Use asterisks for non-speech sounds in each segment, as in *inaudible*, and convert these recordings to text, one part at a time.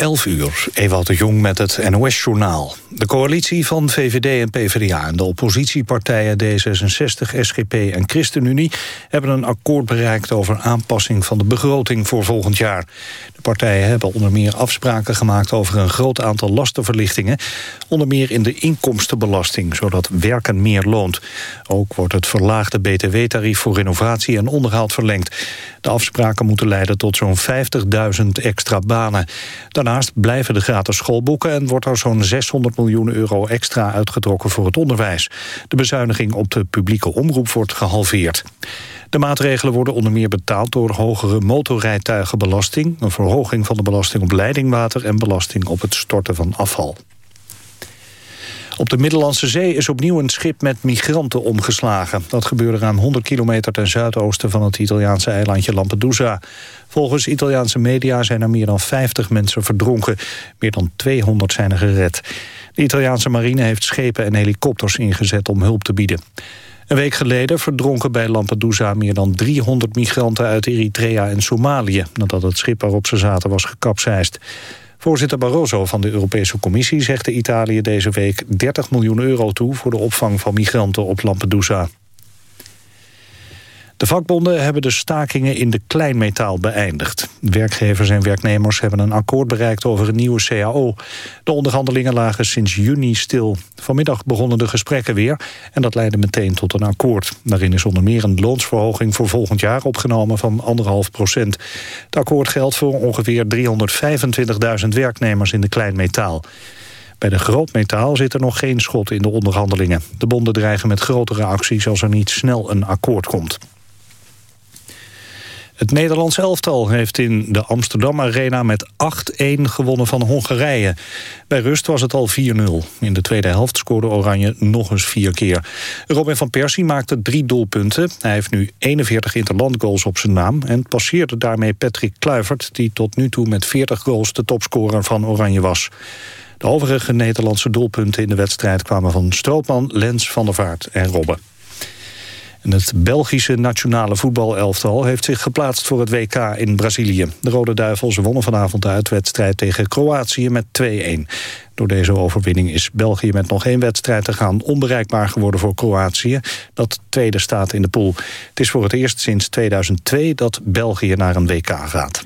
11 uur, Ewout de Jong met het NOS-journaal. De coalitie van VVD en PvdA en de oppositiepartijen D66, SGP en ChristenUnie... hebben een akkoord bereikt over aanpassing van de begroting voor volgend jaar. Partijen hebben onder meer afspraken gemaakt over een groot aantal lastenverlichtingen. Onder meer in de inkomstenbelasting, zodat werken meer loont. Ook wordt het verlaagde btw-tarief voor renovatie en onderhoud verlengd. De afspraken moeten leiden tot zo'n 50.000 extra banen. Daarnaast blijven de gratis schoolboeken... en wordt er zo'n 600 miljoen euro extra uitgetrokken voor het onderwijs. De bezuiniging op de publieke omroep wordt gehalveerd. De maatregelen worden onder meer betaald door hogere motorrijtuigenbelasting... een verhoging van de belasting op leidingwater... en belasting op het storten van afval. Op de Middellandse Zee is opnieuw een schip met migranten omgeslagen. Dat gebeurde ruim 100 kilometer ten zuidoosten van het Italiaanse eilandje Lampedusa. Volgens Italiaanse media zijn er meer dan 50 mensen verdronken. Meer dan 200 zijn er gered. De Italiaanse marine heeft schepen en helikopters ingezet om hulp te bieden. Een week geleden verdronken bij Lampedusa meer dan 300 migranten uit Eritrea en Somalië... nadat het schip waarop ze zaten was gekapseist. Voorzitter Barroso van de Europese Commissie zegt de Italië deze week 30 miljoen euro toe voor de opvang van migranten op Lampedusa. De vakbonden hebben de stakingen in de kleinmetaal beëindigd. Werkgevers en werknemers hebben een akkoord bereikt over een nieuwe CAO. De onderhandelingen lagen sinds juni stil. Vanmiddag begonnen de gesprekken weer en dat leidde meteen tot een akkoord. Daarin is onder meer een loonsverhoging voor volgend jaar opgenomen van anderhalf procent. Het akkoord geldt voor ongeveer 325.000 werknemers in de kleinmetaal. Bij de grootmetaal zit er nog geen schot in de onderhandelingen. De bonden dreigen met grotere acties als er niet snel een akkoord komt. Het Nederlands elftal heeft in de Amsterdam Arena met 8-1 gewonnen van Hongarije. Bij rust was het al 4-0. In de tweede helft scoorde Oranje nog eens vier keer. Robin van Persie maakte drie doelpunten. Hij heeft nu 41 interlandgoals op zijn naam... en passeerde daarmee Patrick Kluivert... die tot nu toe met 40 goals de topscorer van Oranje was. De overige Nederlandse doelpunten in de wedstrijd kwamen van Strootman, Lens, Van der Vaart en Robben. En het Belgische nationale voetbalelftal heeft zich geplaatst voor het WK in Brazilië. De Rode Duivels wonnen vanavond de uitwedstrijd tegen Kroatië met 2-1. Door deze overwinning is België met nog één wedstrijd te gaan onbereikbaar geworden voor Kroatië, dat tweede staat in de pool. Het is voor het eerst sinds 2002 dat België naar een WK gaat.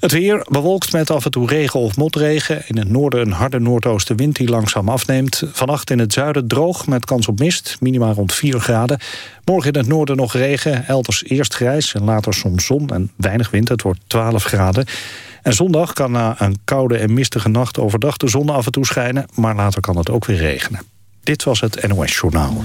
Het weer bewolkt met af en toe regen of motregen. In het noorden een harde noordoostenwind die langzaam afneemt. Vannacht in het zuiden droog met kans op mist, minimaal rond 4 graden. Morgen in het noorden nog regen, elders eerst grijs en later soms zon en weinig wind. Het wordt 12 graden. En zondag kan na een koude en mistige nacht overdag de zon af en toe schijnen... maar later kan het ook weer regenen. Dit was het NOS Journaal.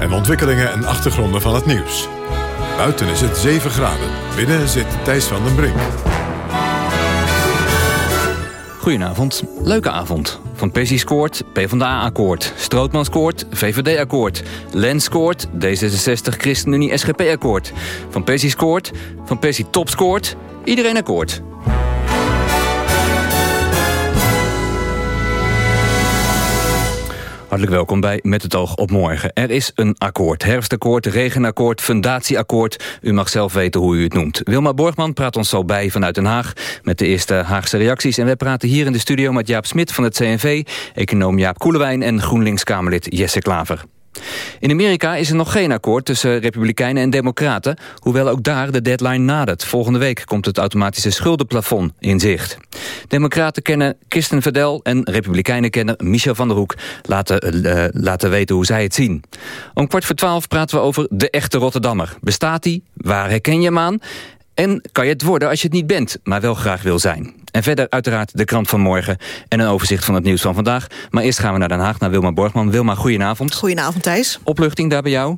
en ontwikkelingen en achtergronden van het nieuws. Buiten is het 7 graden. Binnen zit Thijs van den Brink. Goedenavond. Leuke avond. Van Persie scoort, PvdA-akkoord. Strootman scoort, VVD-akkoord. Lens scoort, D66, ChristenUnie, SGP-akkoord. Van Persie scoort, Van Persie top scoort. Iedereen akkoord. Hartelijk welkom bij Met het oog op morgen. Er is een akkoord. Herfstakkoord, regenakkoord, fundatieakkoord. U mag zelf weten hoe u het noemt. Wilma Borgman praat ons zo bij vanuit Den Haag... met de eerste Haagse reacties. En wij praten hier in de studio met Jaap Smit van het CNV... econoom Jaap Koelewijn en GroenLinks-Kamerlid Jesse Klaver. In Amerika is er nog geen akkoord tussen Republikeinen en Democraten... hoewel ook daar de deadline nadert. Volgende week komt het automatische schuldenplafond in zicht. Democraten kennen Kirsten Verdel en Republikeinen kennen Michel van der Hoek... Laten, uh, laten weten hoe zij het zien. Om kwart voor twaalf praten we over de echte Rotterdammer. Bestaat hij? Waar herken je hem aan? En kan je het worden als je het niet bent, maar wel graag wil zijn. En verder uiteraard de krant van morgen en een overzicht van het nieuws van vandaag. Maar eerst gaan we naar Den Haag, naar Wilma Borgman. Wilma, goedenavond. Goedenavond, Thijs. Opluchting daar bij jou?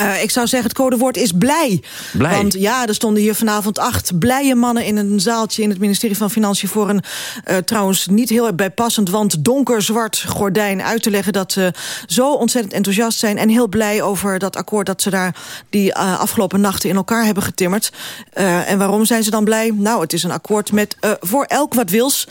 Uh, ik zou zeggen, het codewoord is blij. Blij? Want ja, er stonden hier vanavond acht blije mannen... in een zaaltje in het ministerie van Financiën... voor een uh, trouwens niet heel bijpassend... want donkerzwart gordijn uit te leggen... dat ze zo ontzettend enthousiast zijn... en heel blij over dat akkoord dat ze daar... die uh, afgelopen nachten in elkaar hebben getimmerd. en waarom zijn ze dan blij? Nou, het is een akkoord met voor elk wat wils...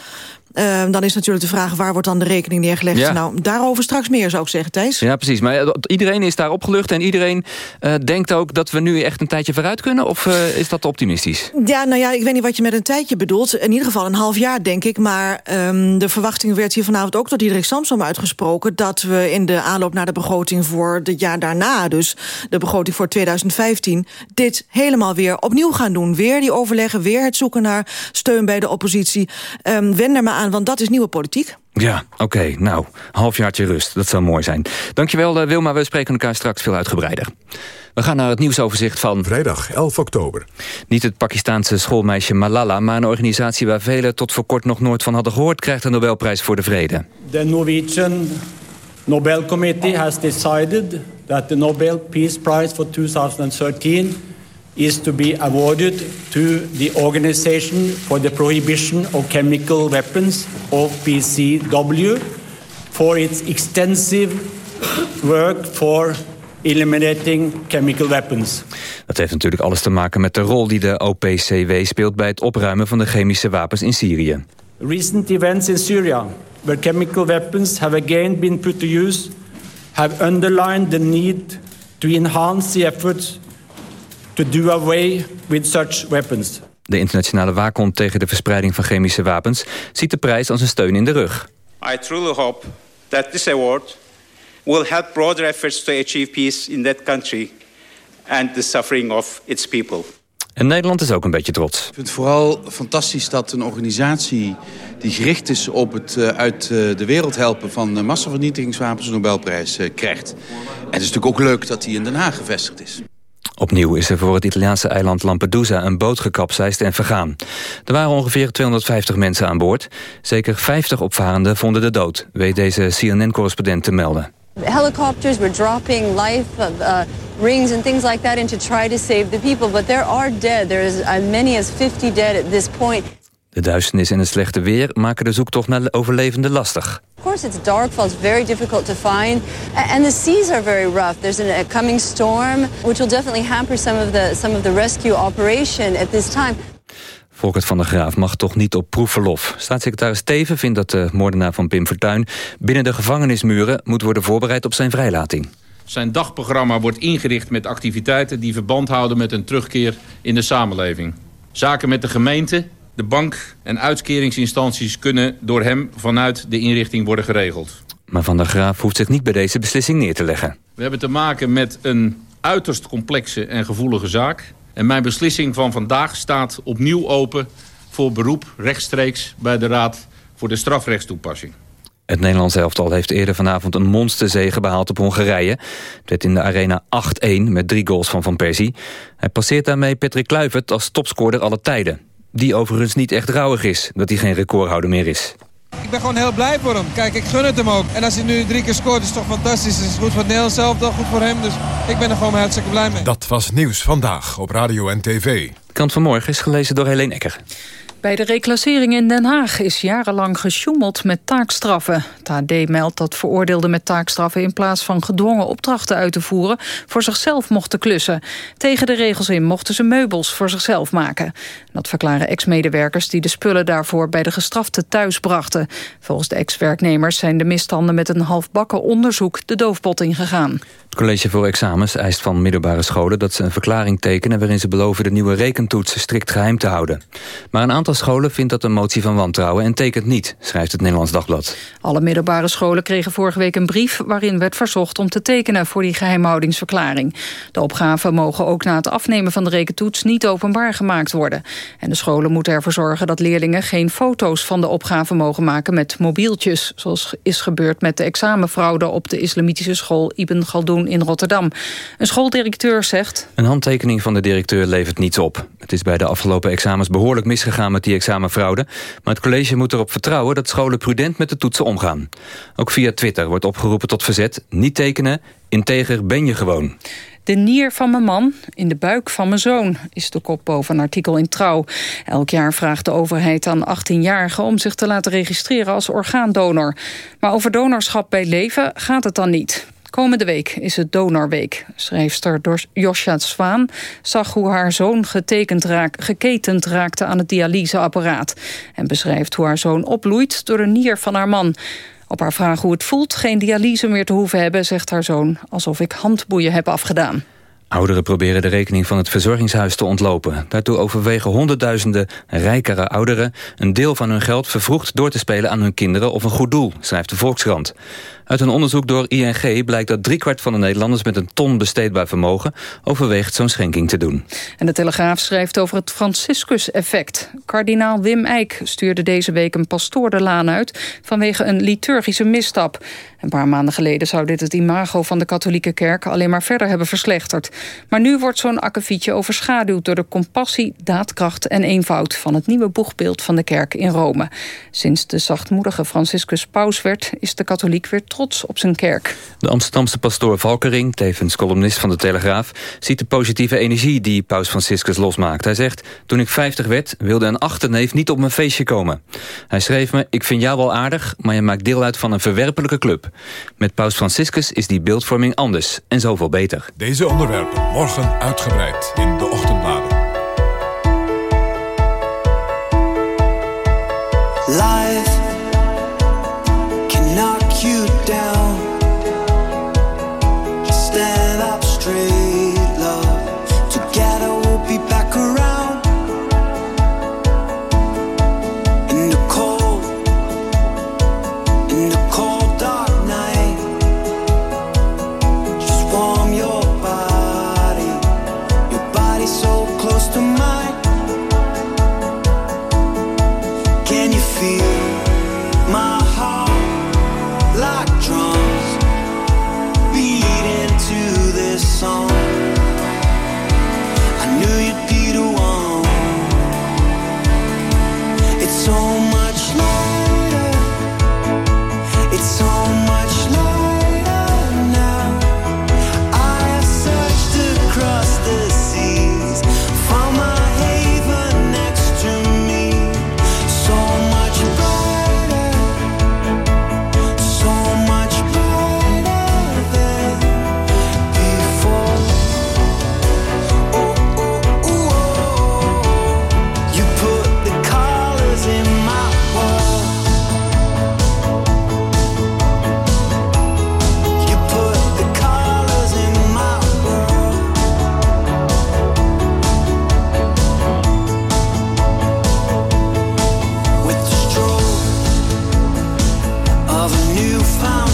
Uh, dan is natuurlijk de vraag, waar wordt dan de rekening neergelegd? Ja. Nou, daarover straks meer, zou ik zeggen, Thijs. Ja, precies. Maar uh, iedereen is daar opgelucht en iedereen uh, denkt ook dat we nu echt een tijdje vooruit kunnen? Of uh, is dat optimistisch? Ja, nou ja, ik weet niet wat je met een tijdje bedoelt. In ieder geval een half jaar, denk ik. Maar um, de verwachting werd hier vanavond ook door Diederik Samsom uitgesproken... dat we in de aanloop naar de begroting voor het jaar daarna... dus de begroting voor 2015, dit helemaal weer opnieuw gaan doen. Weer die overleggen, weer het zoeken naar steun bij de oppositie. Um, wend er maar aan want dat is nieuwe politiek. Ja, oké. Okay, nou, halfjaartje rust. Dat zou mooi zijn. Dankjewel, uh, Wilma. We spreken elkaar straks veel uitgebreider. We gaan naar het nieuwsoverzicht van... Vrijdag 11 oktober. Niet het Pakistaanse schoolmeisje Malala... maar een organisatie waar velen tot voor kort nog nooit van hadden gehoord... krijgt de Nobelprijs voor de Vrede. The Norwegian Nobel Committee has decided... that the Nobel Peace Prize for 2013 is to be awarded to the Organization for the Prohibition of Chemical Weapons, OPCW, for its extensive work for eliminating chemical weapons. Dat heeft natuurlijk alles te maken met de rol die de OPCW speelt bij het opruimen van de chemische wapens in Syrië. Recent events in Syria, where chemical weapons have again been put to use, have underlined the need to enhance the efforts to do away with such weapons. De internationale waakhond tegen de verspreiding van chemische wapens ziet de prijs als een steun in de rug. I truly hope that this award will help broader efforts to achieve peace in that country and the suffering of its people. En Nederland is ook een beetje trots. Ik vind het vooral fantastisch dat een organisatie die gericht is op het uh, uit uh, de wereld helpen van uh, massavernietigingswapens een Nobelprijs krijgt. En het is natuurlijk ook leuk dat die in Den Haag gevestigd is. Opnieuw is er voor het Italiaanse eiland Lampedusa een boot gekapseist en vergaan. Er waren ongeveer 250 mensen aan boord. Zeker 50 opvarenden vonden de dood, weet deze CNN-correspondent te melden. Helicopters were dropping life uh, rings and things like that in to try to save the people, but there are dead. There is as many as 50 dead at this point. De duisternis en het slechte weer maken de zoektocht naar de overlevenden lastig. Of course, it's dark, it's very difficult to find, and the seas are very rough. There's a coming storm, which will definitely hamper some of the some of the rescue operation at this time. Volkert van der Graaf mag toch niet op proefverlof. Staatssecretaris Teven vindt dat de moordenaar van Pim Fortuyn... binnen de gevangenismuren moet worden voorbereid op zijn vrijlating. Zijn dagprogramma wordt ingericht met activiteiten... die verband houden met een terugkeer in de samenleving. Zaken met de gemeente, de bank en uitkeringsinstanties... kunnen door hem vanuit de inrichting worden geregeld. Maar Van der Graaf hoeft zich niet bij deze beslissing neer te leggen. We hebben te maken met een uiterst complexe en gevoelige zaak... En mijn beslissing van vandaag staat opnieuw open voor beroep rechtstreeks bij de Raad voor de strafrechtstoepassing. Het Nederlands elftal heeft eerder vanavond een monsterzege behaald op Hongarije. Het werd in de arena 8-1 met drie goals van Van Persie. Hij passeert daarmee Patrick Kluivert als topscorer alle tijden. Die overigens niet echt rouwig is dat hij geen recordhouder meer is. Ik ben gewoon heel blij voor hem. Kijk, ik gun het hem ook. En als hij nu drie keer scoort, is het toch fantastisch. Het is goed voor het Nederlands zelf, goed voor hem. Dus ik ben er gewoon hartstikke blij mee. Dat was nieuws vandaag op Radio en TV. De kant van morgen is gelezen door Helene Ecker. Bij de reclassering in Den Haag is jarenlang gesjoemeld met taakstraffen. Het meldt dat veroordeelden met taakstraffen... in plaats van gedwongen opdrachten uit te voeren... voor zichzelf mochten klussen. Tegen de regels in mochten ze meubels voor zichzelf maken. Dat verklaren ex-medewerkers die de spullen daarvoor... bij de gestrafte thuis brachten. Volgens de ex-werknemers zijn de misstanden met een halfbakken onderzoek... de doofpot ingegaan. Het College voor Examens eist van middelbare scholen dat ze een verklaring tekenen... waarin ze beloven de nieuwe rekentoetsen strikt geheim te houden. Maar een aantal scholen vindt dat een motie van wantrouwen en tekent niet, schrijft het Nederlands Dagblad. Alle middelbare scholen kregen vorige week een brief waarin werd verzocht om te tekenen voor die geheimhoudingsverklaring. De opgaven mogen ook na het afnemen van de rekentoets niet openbaar gemaakt worden. En de scholen moeten ervoor zorgen dat leerlingen geen foto's van de opgaven mogen maken met mobieltjes, zoals is gebeurd met de examenfraude op de islamitische school Ibn Galdoen in Rotterdam. Een schooldirecteur zegt... Een handtekening van de directeur levert niets op. Het is bij de afgelopen examens behoorlijk misgegaan met die examenfraude. Maar het college moet erop vertrouwen dat scholen prudent met de toetsen omgaan. Ook via Twitter wordt opgeroepen tot verzet. Niet tekenen, integer ben je gewoon. De nier van mijn man in de buik van mijn zoon... is de kop boven een artikel in Trouw. Elk jaar vraagt de overheid aan 18-jarigen... om zich te laten registreren als orgaandonor. Maar over donorschap bij leven gaat het dan niet. Komende week is het Donorweek. Schrijfster Josja Zwaan zag hoe haar zoon getekend raak, geketend raakte aan het dialyseapparaat. En beschrijft hoe haar zoon opbloeit door de nier van haar man. Op haar vraag hoe het voelt geen dialyse meer te hoeven hebben... zegt haar zoon alsof ik handboeien heb afgedaan. Ouderen proberen de rekening van het verzorgingshuis te ontlopen. Daartoe overwegen honderdduizenden rijkere ouderen... een deel van hun geld vervroegd door te spelen aan hun kinderen... of een goed doel, schrijft de Volkskrant. Uit een onderzoek door ING blijkt dat driekwart van de Nederlanders... met een ton besteedbaar vermogen overweegt zo'n schenking te doen. En de Telegraaf schrijft over het Franciscus-effect. Kardinaal Wim Eijk stuurde deze week een pastoor de laan uit... vanwege een liturgische misstap. Een paar maanden geleden zou dit het imago van de katholieke kerk... alleen maar verder hebben verslechterd. Maar nu wordt zo'n akkefietje overschaduwd... door de compassie, daadkracht en eenvoud... van het nieuwe boegbeeld van de kerk in Rome. Sinds de zachtmoedige Franciscus paus werd... is de katholiek weer trots op zijn kerk. De Amsterdamse pastoor Valkering, tevens columnist van de Telegraaf... ziet de positieve energie die paus Franciscus losmaakt. Hij zegt, toen ik 50 werd, wilde een achterneef niet op mijn feestje komen. Hij schreef me, ik vind jou wel aardig... maar je maakt deel uit van een verwerpelijke club. Met paus Franciscus is die beeldvorming anders en zoveel beter. Deze onderwerpen morgen uitgebreid in de ochtendbladen. Life of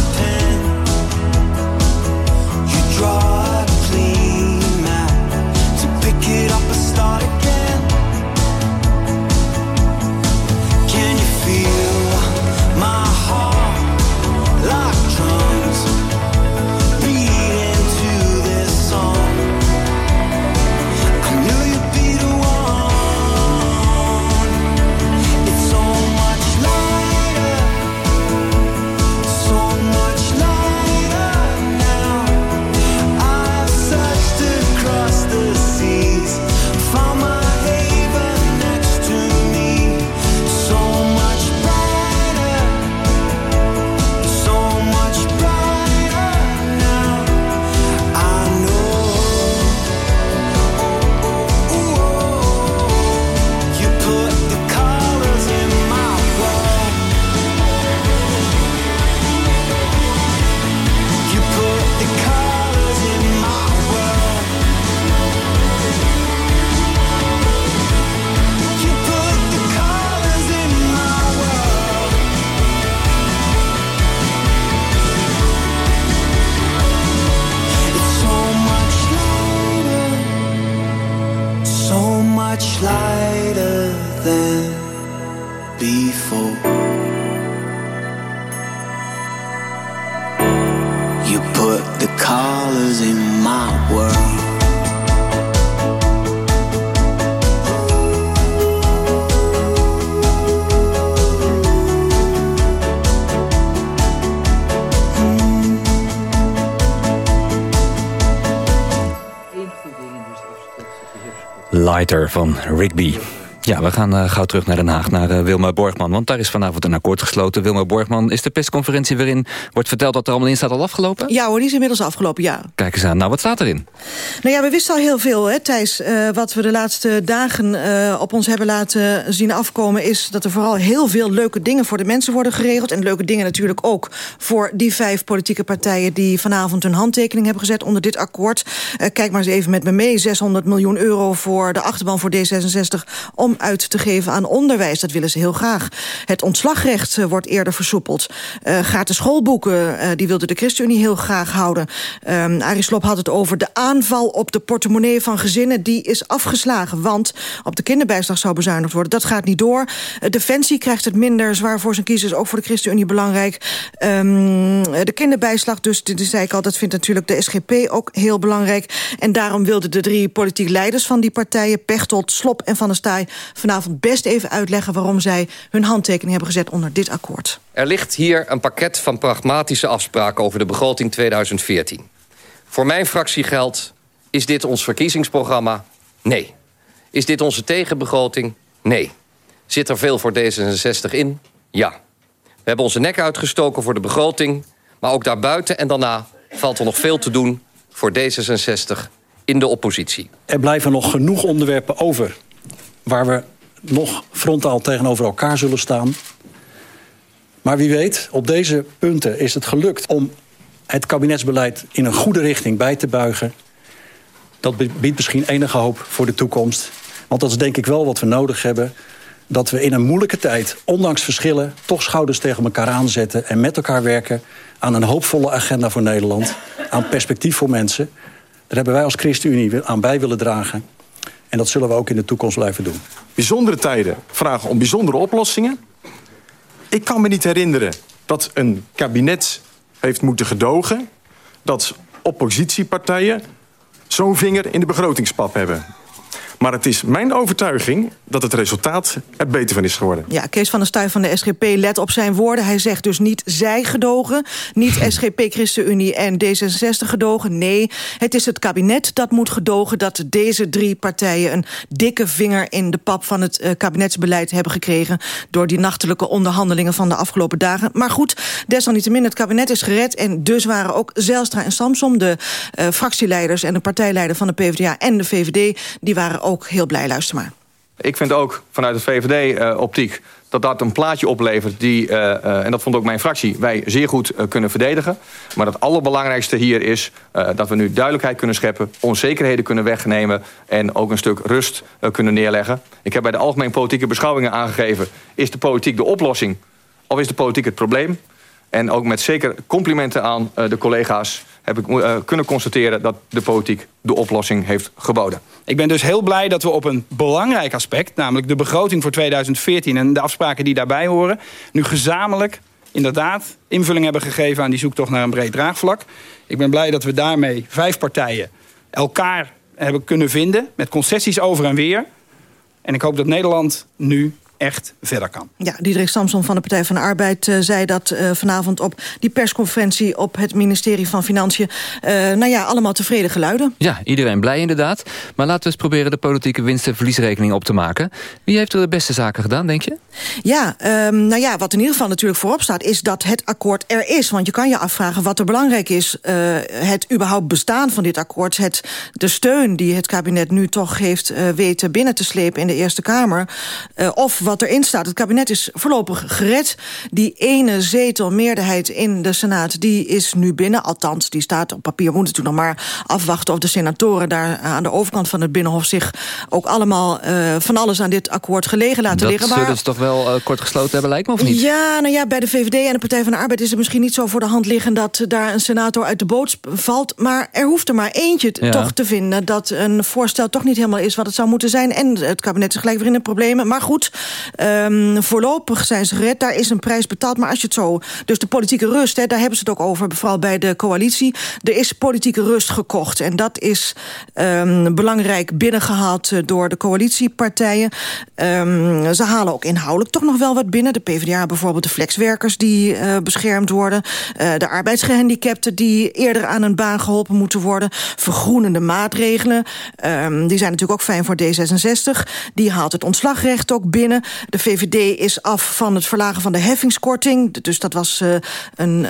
Lighter van Rigby. Ja, we gaan uh, gauw terug naar Den Haag, naar uh, Wilma Borgman. Want daar is vanavond een akkoord gesloten. Wilma Borgman, is de persconferentie waarin wordt verteld wat er allemaal in staat al afgelopen? Ja hoor, die is inmiddels afgelopen, ja. Kijk eens aan. Nou, wat staat erin? Nou ja, we wisten al heel veel, hè, Thijs. Uh, wat we de laatste dagen op ons hebben laten zien afkomen... is dat er vooral heel veel leuke dingen voor de mensen worden geregeld. En leuke dingen natuurlijk ook voor die vijf politieke partijen... die vanavond hun handtekening hebben gezet onder dit akkoord. kijk maar eens even met me mee. 600 miljoen euro voor de achterban voor D66... om uit te geven aan onderwijs. Dat willen ze heel graag. Het ontslagrecht uh, wordt eerder versoepeld. Uh, gratis schoolboeken, uh, die wilde de ChristenUnie heel graag houden. Um, Arie Slob had het over de aanval op de portemonnee van gezinnen. Die is afgeslagen, want op de kinderbijslag zou bezuinigd worden. Dat gaat niet door. Defensie krijgt het minder zwaar voor zijn kiezers. Ook voor de ChristenUnie belangrijk. Um, de kinderbijslag, dus die zei ik al, dat vindt natuurlijk de SGP ook heel belangrijk. En daarom wilden de drie politiek leiders van die partijen... Pechtold, Slop en Van der Staaij vanavond best even uitleggen... waarom zij hun handtekening hebben gezet onder dit akkoord. Er ligt hier een pakket van pragmatische afspraken... over de begroting 2014. Voor mijn fractie geldt... is dit ons verkiezingsprogramma? Nee. Is dit onze tegenbegroting? Nee. Zit er veel voor D66 in? Ja. We hebben onze nek uitgestoken voor de begroting... maar ook daarbuiten en daarna valt er nog veel te doen... voor D66 in de oppositie. Er blijven nog genoeg onderwerpen over waar we nog frontaal tegenover elkaar zullen staan. Maar wie weet, op deze punten is het gelukt om het kabinetsbeleid in een goede richting bij te buigen. Dat biedt misschien enige hoop voor de toekomst. Want dat is denk ik wel wat we nodig hebben. Dat we in een moeilijke tijd, ondanks verschillen... toch schouders tegen elkaar aanzetten en met elkaar werken... aan een hoopvolle agenda voor Nederland. Aan perspectief voor mensen. Daar hebben wij als ChristenUnie aan bij willen dragen. En dat zullen we ook in de toekomst blijven doen. Bijzondere tijden vragen om bijzondere oplossingen. Ik kan me niet herinneren dat een kabinet heeft moeten gedogen... dat oppositiepartijen zo'n vinger in de begrotingspap hebben. Maar het is mijn overtuiging dat het resultaat er beter van is geworden. Ja, Kees van der Stuyf van de SGP let op zijn woorden. Hij zegt dus niet zij gedogen, niet *laughs* SGP, ChristenUnie en D66 gedogen. Nee, het is het kabinet dat moet gedogen... dat deze drie partijen een dikke vinger in de pap van het uh, kabinetsbeleid hebben gekregen... door die nachtelijke onderhandelingen van de afgelopen dagen. Maar goed, desalniettemin, het kabinet is gered... en dus waren ook Zelstra en Samsom, de uh, fractieleiders... en de partijleider van de PvdA en de VVD... die waren ook heel blij. Luister maar. Ik vind ook vanuit het VVD-optiek uh, dat dat een plaatje oplevert... die, uh, uh, en dat vond ook mijn fractie, wij zeer goed kunnen verdedigen. Maar het allerbelangrijkste hier is dat we nu duidelijkheid kunnen scheppen... onzekerheden kunnen wegnemen en ook een stuk rust kunnen neerleggen. Ik heb bij de algemeen politieke beschouwingen aangegeven... is de politiek de oplossing of is de politiek het probleem? En ook met zeker complimenten aan de collega's heb ik uh, kunnen constateren dat de politiek de oplossing heeft geboden. Ik ben dus heel blij dat we op een belangrijk aspect... namelijk de begroting voor 2014 en de afspraken die daarbij horen... nu gezamenlijk inderdaad invulling hebben gegeven aan die zoektocht naar een breed draagvlak. Ik ben blij dat we daarmee vijf partijen elkaar hebben kunnen vinden... met concessies over en weer. En ik hoop dat Nederland nu echt verder kan. Ja, Diederik Samson van de Partij van de Arbeid uh, zei dat uh, vanavond op die persconferentie op het ministerie van Financiën. Uh, nou ja, allemaal tevreden geluiden. Ja, iedereen blij inderdaad. Maar laten we eens proberen de politieke winst- en verliesrekening op te maken. Wie heeft er de beste zaken gedaan, denk je? Ja, um, nou ja, wat in ieder geval natuurlijk voorop staat... is dat het akkoord er is. Want je kan je afvragen wat er belangrijk is. het überhaupt bestaan van dit akkoord. Het, de steun die het kabinet nu toch heeft weten binnen te slepen in de Eerste Kamer. of wat erin staat. Het kabinet is voorlopig gered. Die ene zetelmeerderheid in de Senaat die is nu binnen. Althans, die staat op papier. We moeten nog maar afwachten of de senatoren... daar aan de overkant van het Binnenhof zich ook allemaal... Uh, van alles aan dit akkoord gelegen laten dat liggen. Dat zullen ze toch wel uh, kort gesloten hebben, lijkt me, of niet? Ja, nou ja, bij de VVD en de Partij van de Arbeid... is het misschien niet zo voor de hand liggen... dat daar een senator uit de boot valt. Maar er hoeft er maar eentje ja. toch te vinden... dat een voorstel toch niet helemaal is wat het zou moeten zijn. En het kabinet is gelijk weer in de problemen. Maar goed... Ehm, voorlopig zijn ze gered, daar is een prijs betaald. Maar als je het zo... Dus de politieke rust, hè, daar hebben ze het ook over, vooral bij de coalitie. Er is politieke rust gekocht. En dat is um, belangrijk binnengehaald eh, door de coalitiepartijen. Um, ze halen ook inhoudelijk toch nog wel wat binnen. De PvdA bijvoorbeeld de flexwerkers die uh, beschermd worden. Uh, de arbeidsgehandicapten die eerder aan een baan geholpen moeten worden. Vergroenende maatregelen. Um, die zijn natuurlijk ook fijn voor D66. Die haalt het ontslagrecht ook binnen. De VVD is af van het verlagen van de heffingskorting. Dus dat was uh, een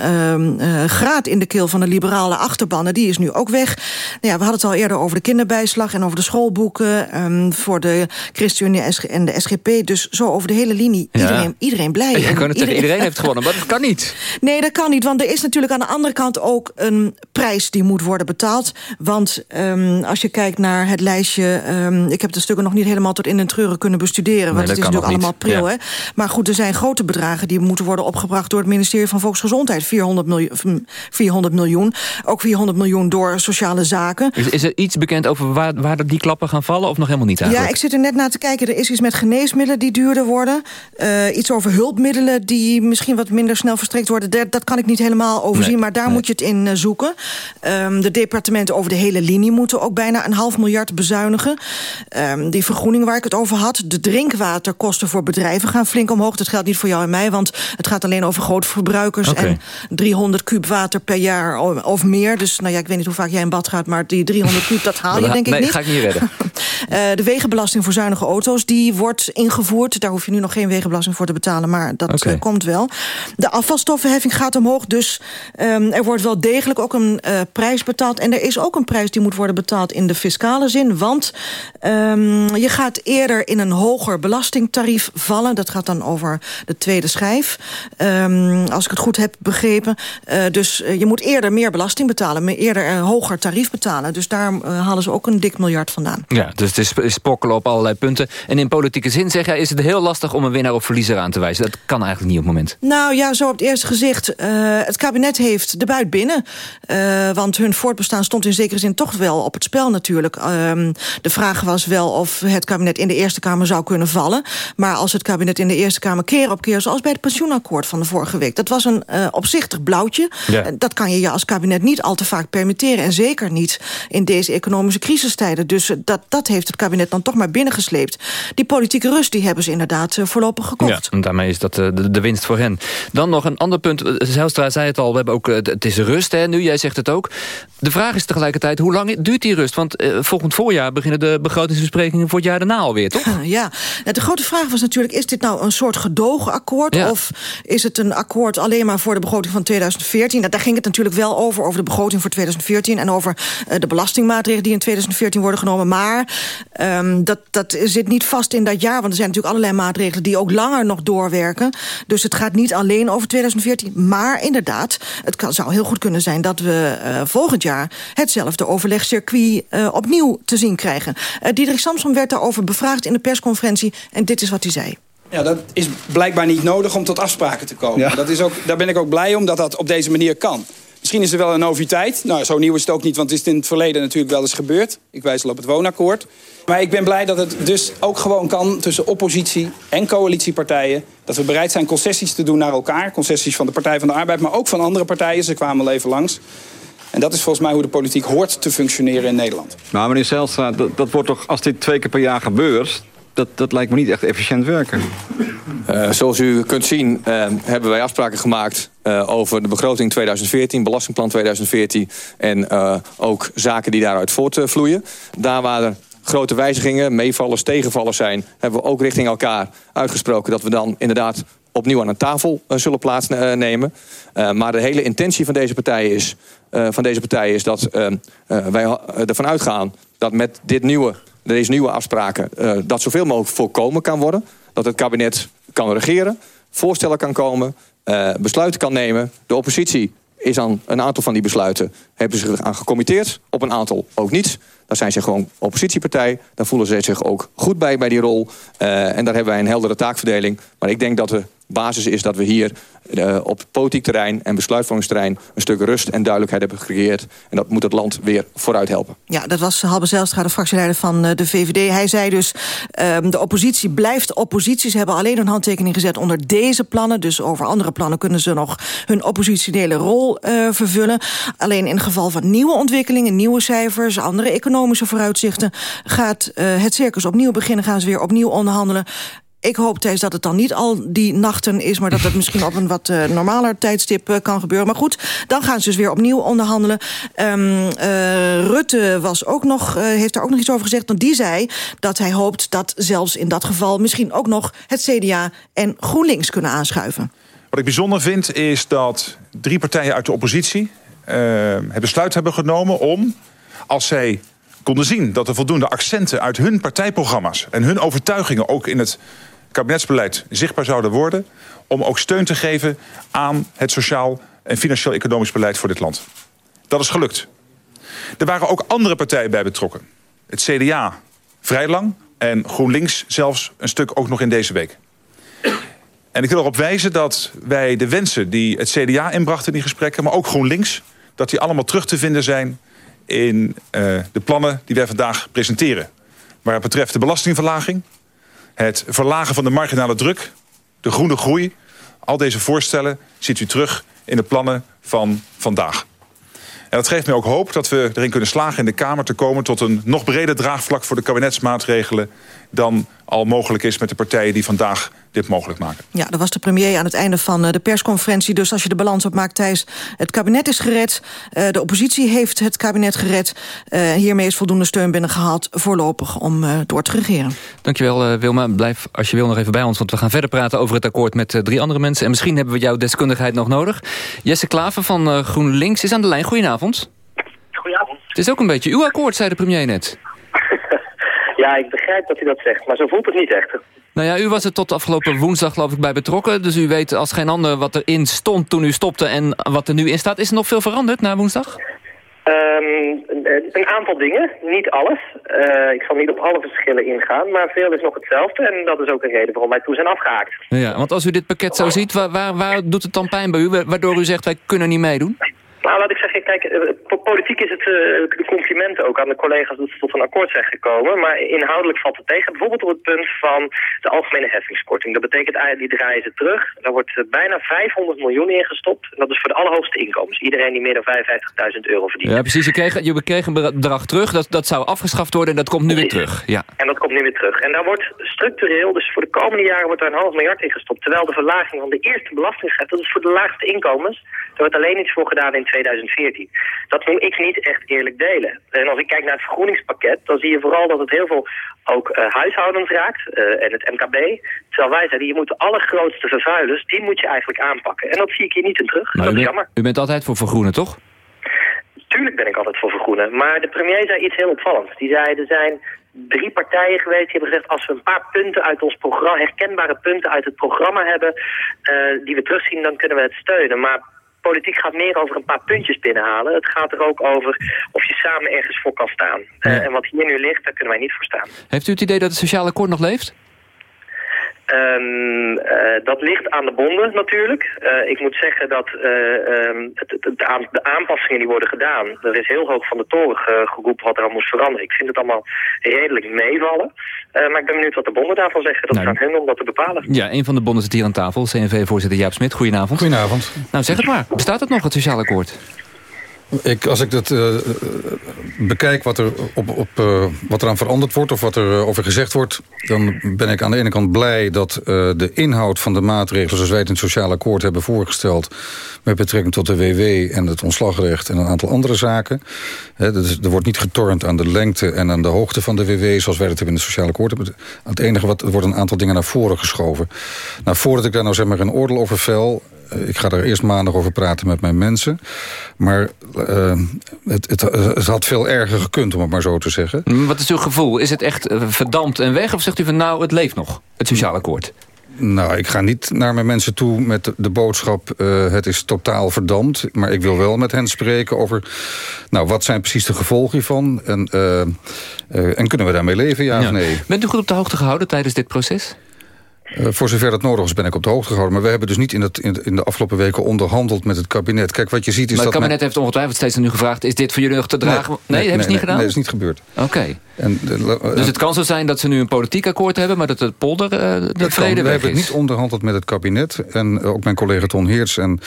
uh, graad in de keel van de liberale achterbannen. Die is nu ook weg. Nou ja, we hadden het al eerder over de kinderbijslag en over de schoolboeken. Um, voor de ChristenUnie en de SGP. Dus zo over de hele linie. Ja. Iedereen, iedereen blij. Ik kan het iedereen... iedereen *laughs* heeft gewonnen, maar dat kan niet. Nee, dat kan niet, want er is natuurlijk aan de andere kant ook een prijs die moet worden betaald. Want um, als je kijkt naar het lijstje... Um, ik heb de stukken nog niet helemaal tot in den treuren kunnen bestuderen. Want het is natuurlijk allemaal pril. Ja. Hè? Maar goed, er zijn grote bedragen die moeten worden opgebracht... door het ministerie van Volksgezondheid. 400 miljoen. 400 miljoen. Ook 400 miljoen door sociale zaken. Is, is er iets bekend over waar, waar die klappen gaan vallen? Of nog helemaal niet eigenlijk? Ja, ik zit er net naar te kijken. Er is iets met geneesmiddelen die duurder worden. Uh, iets over hulpmiddelen die misschien wat minder snel verstrekt worden. Dat, dat kan ik niet helemaal overzien, nee, maar daar nee. moet je het in uh, zoeken. Um, de departementen over de hele linie moeten ook bijna een half miljard bezuinigen. Um, die vergroening waar ik het over had. De drinkwaterkosten voor bedrijven gaan flink omhoog. Dat geldt niet voor jou en mij, want het gaat alleen over grote verbruikers. Okay. En 300 kuub water per jaar of meer. Dus nou ja, ik weet niet hoe vaak jij in bad gaat, maar die 300 kuub, dat haal je denk ik nee, niet. ga ik niet redden. uh, *laughs* de wegenbelasting voor zuinige auto's, die wordt ingevoerd. Daar hoef je nu nog geen wegenbelasting voor te betalen, maar dat okay. uh, komt wel. De afvalstoffenheffing gaat omhoog, dus um, er wordt wel degelijk ook een uh, prijs betaald. En er is ook een prijs die moet worden betaald in de fiscale zin, want um, je gaat eerder in een hoger belastingtarief vallen. Dat gaat dan over de tweede schijf, um, als ik het goed heb begrepen. Uh, dus uh, je moet eerder meer belasting betalen, eerder een hoger tarief betalen. Dus daar uh, halen ze ook een dik miljard vandaan. Ja, dus het is spokkelen op allerlei punten. En in politieke zin zeg jij, is het heel lastig om een winnaar of verliezer aan te wijzen. Dat kan eigenlijk niet op het moment. Nou ja, zo op het eerste gezicht. Uh, het kabinet heeft de buit binnen. Want hun voortbestaan stond in zekere zin toch wel op het spel natuurlijk. Uh, de vraag was wel of het kabinet in de Eerste Kamer zou kunnen vallen. Maar als het kabinet in de Eerste Kamer keer op keer... zoals bij het pensioenakkoord van de vorige week... dat was een uh, opzichtig blauwtje. Ja. Dat kan je je als kabinet niet al te vaak permitteren. En zeker niet in deze economische crisistijden. Dus dat, dat heeft het kabinet dan toch maar binnengesleept. Die politieke rust die hebben ze inderdaad voorlopig gekocht. Ja, en daarmee is dat de, de winst voor hen. Dan nog een ander punt. Zijlstra zei het al, we hebben ook, het is rust hè, nu, jij zegt het ook. De vraag is tegelijkertijd, hoe lang duurt die rust? Want volgend voorjaar beginnen de begrotingsbesprekingen voor het jaar daarna alweer, toch? *laughs* Ja, de grote vraag was natuurlijk, is dit nou een soort gedogen akkoord? Ja. Of is het een akkoord alleen maar voor de begroting van 2014? Nou, daar ging het natuurlijk wel over, over de begroting voor 2014... en over uh, de belastingmaatregelen die in 2014 worden genomen. Maar um, dat, dat zit niet vast in dat jaar, want er zijn natuurlijk allerlei maatregelen... die ook langer nog doorwerken. Dus het gaat niet alleen over 2014. Maar inderdaad, het kan, zou heel goed kunnen zijn dat we uh, volgend jaar... hetzelfde overlegcircuit uh, opnieuw te zien krijgen. Diederik Samson werd daarover bevraagd in de persconferentie... en dit is wat hij zei. Ja, dat is blijkbaar niet nodig om tot afspraken te komen. Ja. Dat is ook, daar ben ik ook blij om dat dat op deze manier kan. Misschien is er wel een noviteit. Nou, zo nieuw is het ook niet, want het is in het verleden natuurlijk wel eens gebeurd. Ik wijs al op het woonakkoord. Maar ik ben blij dat het dus ook gewoon kan tussen oppositie en coalitiepartijen. Dat we bereid zijn concessies te doen naar elkaar. Concessies van de Partij van de Arbeid, maar ook van andere partijen. Ze kwamen al even langs. En dat is volgens mij hoe de politiek hoort te functioneren in Nederland. Nou, meneer Zijlstra, dat, dat wordt toch, als dit twee keer per jaar gebeurt... Dat, dat lijkt me niet echt efficiënt werken. Uh, zoals u kunt zien uh, hebben wij afspraken gemaakt uh, over de begroting 2014, belastingplan 2014 en ook zaken die daaruit voortvloeien. Daar waar er grote wijzigingen, meevallers, tegenvallers zijn, hebben we ook richting elkaar uitgesproken dat we dan inderdaad opnieuw aan een tafel zullen plaatsnemen. maar de hele intentie van deze partij is, van deze partij is dat wij ervan uitgaan dat met dit nieuwe deze nieuwe afspraken... Uh, dat zoveel mogelijk voorkomen kan worden. Dat het kabinet kan regeren, voorstellen kan komen, uh, besluiten kan nemen. De oppositie is aan een aantal van die besluiten... hebben zich aan gecommitteerd, op een aantal ook niet. Dan zijn ze gewoon oppositiepartij. Dan voelen ze zich ook goed bij bij die rol. Uh, en daar hebben wij een heldere taakverdeling. Maar ik denk dat de basis is dat we hier uh, op politiek terrein en besluitvormingsterrein... een stuk rust en duidelijkheid hebben gecreëerd. En dat moet het land weer vooruit helpen. Ja, dat was Halbe Zijlstra, de fractieleider van uh, de VVD. Hij zei dus, uh, de oppositie blijft oppositie. Ze hebben alleen een handtekening gezet onder deze plannen. Dus over andere plannen kunnen ze nog hun oppositionele rol vervullen. Alleen in geval van nieuwe ontwikkelingen, nieuwe cijfers... andere economische vooruitzichten... gaat het circus opnieuw beginnen, gaan ze weer opnieuw onderhandelen. Ik hoop, Thijs, dat het dan niet al die nachten is... maar dat het misschien op een wat uh, normaler tijdstip uh, kan gebeuren. Maar goed, dan gaan ze dus weer opnieuw onderhandelen. Um, uh, Rutte was ook nog, heeft daar ook nog iets over gezegd. Want die zei dat hij hoopt dat zelfs in dat geval... misschien ook nog het CDA en GroenLinks kunnen aanschuiven. Wat ik bijzonder vind is dat drie partijen uit de oppositie... het besluit hebben genomen om, als zij konden zien dat er voldoende accenten uit hun partijprogramma's en hun overtuigingen ook in het kabinetsbeleid zichtbaar zouden worden... om ook steun te geven aan het sociaal en financieel-economisch beleid voor dit land. Dat is gelukt. Er waren ook andere partijen bij betrokken. Het CDA vrij lang en GroenLinks zelfs een stuk ook nog in deze week. En ik wil erop wijzen dat wij de wensen die het CDA inbracht in die gesprekken... maar ook GroenLinks, dat die allemaal terug te vinden zijn... in uh, de plannen die wij vandaag presenteren. Waar het betreft de belastingverlaging, het verlagen van de marginale druk, de groene groei. Al deze voorstellen ziet u terug in de plannen van vandaag. En dat geeft mij ook hoop dat we erin kunnen slagen in de Kamer te komen... tot een nog breder draagvlak voor de kabinetsmaatregelen... dan al mogelijk is met de partijen die vandaag dit mogelijk maken. Ja, dat was de premier aan het einde van eh, de persconferentie. Dus als je de balans opmaakt, Thijs, het kabinet is gered. Uh, de oppositie heeft het kabinet gered. Uh, hiermee is voldoende steun binnengehaald voorlopig om door te regeren. Dankjewel Wilma. Blijf als je wil nog even bij ons, want we gaan verder praten over het akkoord met drie andere mensen. En misschien hebben we jouw deskundigheid nog nodig. Jesse Klaver van GroenLinks is aan de lijn. Goedenavond. Goedenavond. Het is ook een beetje uw akkoord, zei de premier net. Ja, ik begrijp dat u dat zegt, maar zo voelt het niet echt. Nou ja, u was er tot afgelopen woensdag geloof ik bij betrokken. Dus u weet als geen ander wat erin stond toen u stopte en wat er nu in staat. Is er nog veel veranderd na woensdag? Um, een aantal dingen, niet alles. Uh, ik zal niet op alle verschillen ingaan, maar veel is nog hetzelfde. En dat is ook een reden waarom wij toen zijn afgehaakt. Ja, want als u dit pakket zo ziet, waar, waar, waar doet het dan pijn bij u? Waardoor u zegt wij kunnen niet meedoen? Nou, laat ik zeggen, kijk, eh, politiek is het uh, de complimenten ook aan de collega's dat ze tot een akkoord zijn gekomen. Maar inhoudelijk valt het tegen. Bijvoorbeeld op het punt van de algemene heffingskorting. Dat betekent eigenlijk, die draaien ze terug. Daar wordt uh, bijna 500 miljoen ingestopt. En dat is voor de allerhoogste inkomens. Iedereen die meer dan 55.000 euro verdient. Ja, precies. Je kreeg, je kreeg een bedrag terug. Dat, dat zou afgeschaft worden en dat komt nu weer terug. Ja. En dat komt nu weer terug. En daar wordt structureel, dus voor de komende jaren wordt er een half miljard in gestopt. Terwijl de verlaging van de eerste belastingschep, dat is voor de laagste inkomens, daar wordt alleen iets voor gedaan in 2014. Dat noem ik niet echt eerlijk delen. En als ik kijk naar het vergroeningspakket, dan zie je vooral dat het heel veel ook uh, huishoudens raakt uh, en het MKB. Terwijl wij zeggen, je moet de allergrootste vervuilers, die moet je eigenlijk aanpakken. En dat zie ik hier niet in terug. Maar dat u is bent, jammer. U bent altijd voor vergroenen, toch? Tuurlijk ben ik altijd voor vergroenen. Maar de premier zei iets heel opvallends. Die zei, er zijn drie partijen geweest die hebben gezegd... als we een paar punten uit ons programma, herkenbare punten uit het programma hebben... Uh, die we terugzien, dan kunnen we het steunen. Maar politiek gaat meer over een paar puntjes binnenhalen. Het gaat er ook over of je samen ergens voor kan staan. Ja. Uh, en wat hier nu ligt, daar kunnen wij niet voor staan. Heeft u het idee dat het sociale akkoord nog leeft? Um, uh, dat ligt aan de bonden natuurlijk. Uh, ik moet zeggen dat uh, um, het, het, de, aan, de, aanpassingen die worden gedaan... er is heel hoog van de toren geroepen wat er aan moest veranderen. Ik vind het allemaal redelijk meevallen. maar ik ben benieuwd wat de bonden daarvan zeggen. Dat is aan hen om dat te bepalen. Ja, een van de bonden zit hier aan tafel. CNV-voorzitter Jaap Smit, goedenavond. Goedenavond. Nou, zeg het maar. Bestaat het nog, het sociaal akkoord? Ik, als ik dat uh, bekijk wat er, op, op, uh, wat er aan veranderd wordt... of wat er uh, over gezegd wordt... dan ben ik aan de ene kant blij dat de inhoud van de maatregelen... zoals wij het in het sociaal akkoord hebben voorgesteld... met betrekking tot de WW en het ontslagrecht en een aantal andere zaken. Er wordt niet getornd aan de lengte en aan de hoogte van de WW... zoals wij dat hebben in het sociaal akkoord. Het enige wat, er wordt een aantal dingen naar voren geschoven. Nou, voordat ik daar nou zeg maar een oordeel over vel ik ga er eerst maandag over praten met mijn mensen. Maar uh, het, het, het, had veel erger gekund, om het maar zo te zeggen. Wat is uw gevoel? Is het echt verdampt en weg? Of zegt u van nou, het leeft nog, het sociaal akkoord? Nou, ik ga niet naar mijn mensen toe met de boodschap... Uh, het is totaal verdampt. Maar ik wil wel met hen spreken over... nou, wat zijn precies de gevolgen hiervan? En, uh, en kunnen we daarmee leven, ja, ja, of nee? Bent u goed op de hoogte gehouden tijdens dit proces? Uh, voor zover dat nodig is ben ik op de hoogte gehouden. Maar we hebben dus niet in, het, in, de, afgelopen weken onderhandeld met het kabinet. Kijk, wat je ziet is maar dat... het kabinet heeft ongetwijfeld steeds aan u gevraagd... is dit voor jullie nog te dragen? Nee, nee, hebben ze niet gedaan? Nee, dat is niet gebeurd. Oké. Uh, dus het kan zo zijn dat ze nu een politiek akkoord hebben... maar dat het polder uh, de vrede We hebben niet onderhandeld met het kabinet. En ook mijn collega Ton Heerts... En,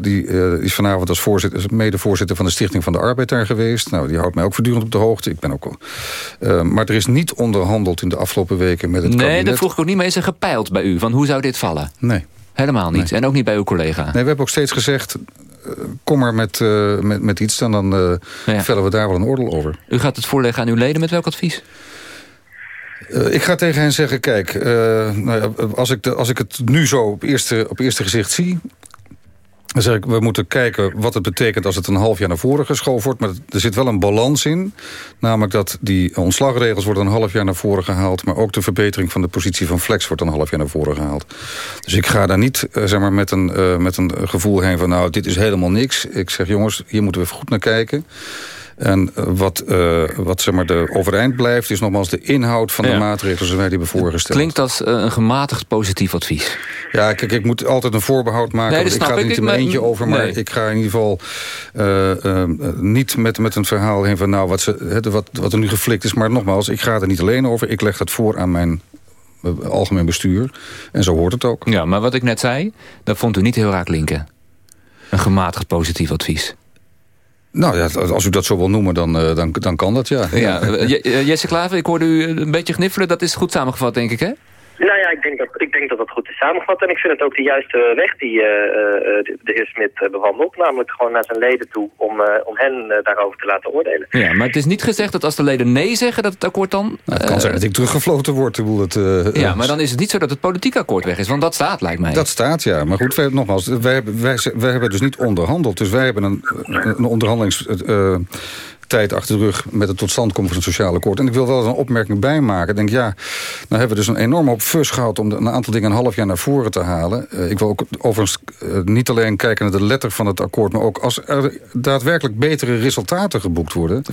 die is vanavond als voorzitter, mede-voorzitter van de Stichting van de Arbeid daar geweest. Nou, die houdt mij ook voortdurend op de hoogte. Ik ben ook maar er is niet onderhandeld in de afgelopen weken met het kabinet. Nee, dat vroeg ik ook niet. Maar is er bij u? Van hoe zou dit vallen? Nee. Helemaal niet. Nee. En ook niet bij uw collega? Nee, we hebben ook steeds gezegd... Uh, kom maar met, uh, met, met iets, dan, dan uh, ja. vellen we daar wel een oordeel over. U gaat het voorleggen aan uw leden met welk advies? ik ga tegen hen zeggen, kijk, nou ja, als, ik de, als ik het nu zo op eerste, op eerste gezicht zie... Zeg ik, we moeten kijken wat het betekent als het een half jaar naar voren geschoven wordt. Maar er zit wel een balans in. Namelijk dat die ontslagregels worden een half jaar naar voren gehaald. Maar ook de verbetering van de positie van Flex wordt een half jaar naar voren gehaald. Dus ik ga daar niet uh, zeg maar, met, een, uh, met een gevoel heen van nou, dit is helemaal niks. Ik zeg jongens, hier moeten we even goed naar kijken. En wat, uh, wat zeg maar, de overeind blijft... is nogmaals de inhoud van de maatregelen zoals wij die hebben voorgesteld. Klinkt als uh, een gematigd positief advies. Ja, kijk, ik moet altijd een voorbehoud maken. Nee, ik ga er niet in mijn eentje over. Maar nee. ik ga in ieder geval uh, niet met, met een verhaal heen van... nou, wat, ze, wat, wat er nu geflikt is. Maar nogmaals, ik ga er niet alleen over. Ik leg dat voor aan mijn algemeen bestuur. En zo hoort het ook. Ja, maar wat ik net zei, dat vond u niet heel raak linken. Een gematigd positief advies. Nou ja, als u dat zo wil noemen, dan, uh, dan, dan kan dat, ja. ja. Jesse Klaver, ik hoorde u een beetje gniffelen. Dat is goed samengevat, denk ik, hè? Nou ja, ik denk dat, ik denk dat dat goed is samengevat. En ik vind het ook de juiste weg die uh, de, de heer Smit bewandelt. Namelijk gewoon naar zijn leden toe om, uh, om hen daarover te laten oordelen. Ja, maar het is niet gezegd dat als de leden nee zeggen dat het akkoord dan... Nou, het kan zijn dat ik teruggefloten word. Het, ja, maar dan is het niet zo dat het politiek akkoord weg is. Want dat staat, lijkt mij. Dat staat, ja. Maar goed, wij, nogmaals, wij, hebben, wij, wij hebben dus niet onderhandeld. Dus wij hebben een, een onderhandelings tijd achter de rug met het tot stand komen van een sociaal akkoord. En ik wil wel een opmerking bijmaken. Ik denk, ja, nou hebben we dus een enorme op fus gehad... om een aantal dingen een half jaar naar voren te halen. Uh, ik wil ook overigens uh, niet alleen kijken naar de letter van het akkoord... maar ook als er daadwerkelijk betere resultaten geboekt worden.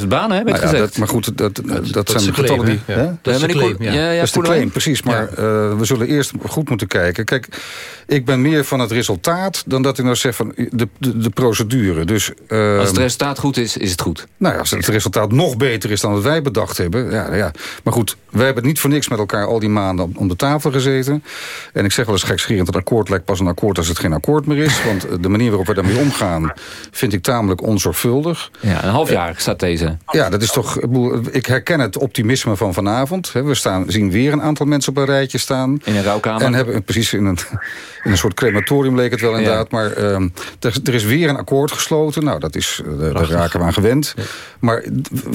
50.000 banen, heb ik nou ja, gezegd. Dat, maar goed, dat, dat, dat zijn de getallen die... Ja. Dat is de claim, ja. ja, ja dat is de claim, precies. Maar ja. uh, we zullen eerst goed moeten kijken. Kijk, ik ben meer van het resultaat... dan dat ik nou zeg van de, de, de procedure. Dus, als het resultaat goed is, is het goed. Nou ja, als het resultaat nog beter is dan wat wij bedacht hebben. Ja, ja. Maar goed, wij hebben niet voor niks met elkaar al die maanden om de tafel gezeten. En ik zeg wel eens gekscherend, een akkoord lijkt pas een akkoord als het geen akkoord meer is. Want de manier waarop we daarmee omgaan vind ik tamelijk onzorgvuldig. Ja, een half jaar staat deze. Ja, dat is toch... Ik herken het optimisme van vanavond. We staan, zien weer een aantal mensen op een rijtje staan. In een rouwkamer. En hebben precies in een, in een soort crematorium leek het wel inderdaad. Ja. Maar um, er, er, is weer een akkoord gesloten. Nou, dat is, daar, daar raken we aan gewend. Ja. Maar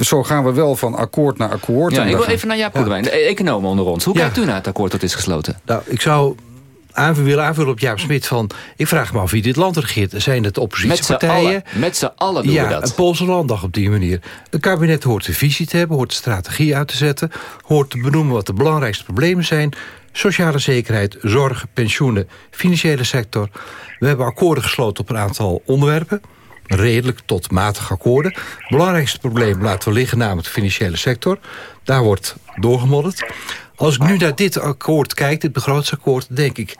zo gaan we wel van akkoord naar akkoord. Ja, ik wil even naar Jaap Goedewijn, ja. de econoom onder ons. Hoe ja. kijkt u naar het akkoord dat is gesloten? Nou, ik zou aan willen aanvullen op Jaap Smit van... ik vraag me af wie dit land regeert. Zijn het oppositiepartijen? Met z'n allen doen ja, we dat. een Poolse landdag op die manier. Een kabinet hoort de visie te hebben, hoort de strategie uit te zetten... hoort te benoemen wat de belangrijkste problemen zijn... sociale zekerheid, zorg, pensioenen, financiële sector. We hebben akkoorden gesloten op een aantal onderwerpen redelijk tot matige akkoorden. Het belangrijkste probleem laten we liggen, namelijk de financiële sector. Daar wordt doorgemodderd. Als ik nu naar dit akkoord kijk, dit begrotingsakkoord, denk ik...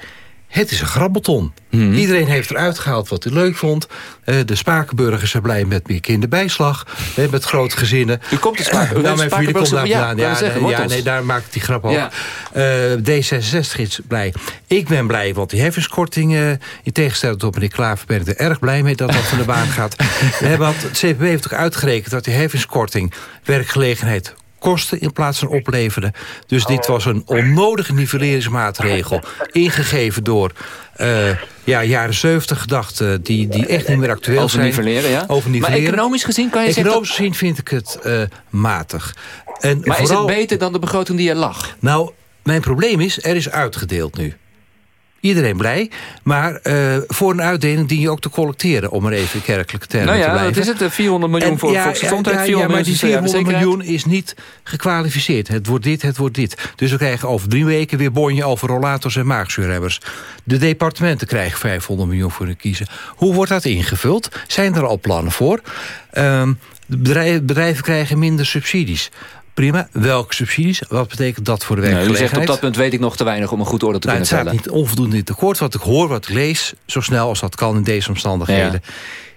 Het is een grabbelton. Hmm. Iedereen heeft eruit gehaald wat hij leuk vond. Uh, de Spakenburgers zijn blij met meer kinderbijslag. Uh, met grote gezinnen. U komt de Spakenburgers. Nou, mijn familie komt daar ja. Ja, zeggen, ja, nee, daar maak ik die grap over. Ja. Uh, D66 is blij. Ik ben blij, want die heffingskorting... in tegenstelling tot meneer Klaver ben ik er erg blij mee... dat dat van de baan gaat. *laughs* We hebben het CPB heeft toch uitgerekend... dat die heffingskorting werkgelegenheid kosten in plaats van opleveren. Dus dit was een onnodige nivelleringsmaatregel... *laughs* ingegeven door uh, ja, jaren 70 gedachten die, die echt niet meer actueel over zijn. Nivelleren, ja? Over nivelleren. Maar economisch gezien kan je economisch zeggen... gezien vind ik het uh, matig. En maar vooral, is het beter dan de begroting die er lag? Nou, mijn probleem is, er is uitgedeeld nu. Iedereen blij. Maar uh, voor een uitdeling dien je ook te collecteren... om er even kerkelijke termen nou ja, te blijven. Nou ja, is het 400 miljoen en, voor ja, volksgezondheid. Ja, 400 ja, maar die 400 miljoen, miljoen is niet gekwalificeerd. Het wordt dit, het wordt dit. Dus we krijgen over drie weken weer bonje over rollators en maagzuurhebbers. De departementen krijgen 500 miljoen voor hun kiezen. Hoe wordt dat ingevuld? Zijn er al plannen voor? Um, bedrijven, bedrijven krijgen minder subsidies prima. Welke subsidies? Wat betekent dat voor de Nou, u werkgelegenheid? zegt op dat punt weet ik nog te weinig om een goed orde te Nou, het kunnen staat stellen. niet onvoldoende in het akkoord. Wat ik hoor, wat ik lees, zo snel als dat kan in deze omstandigheden...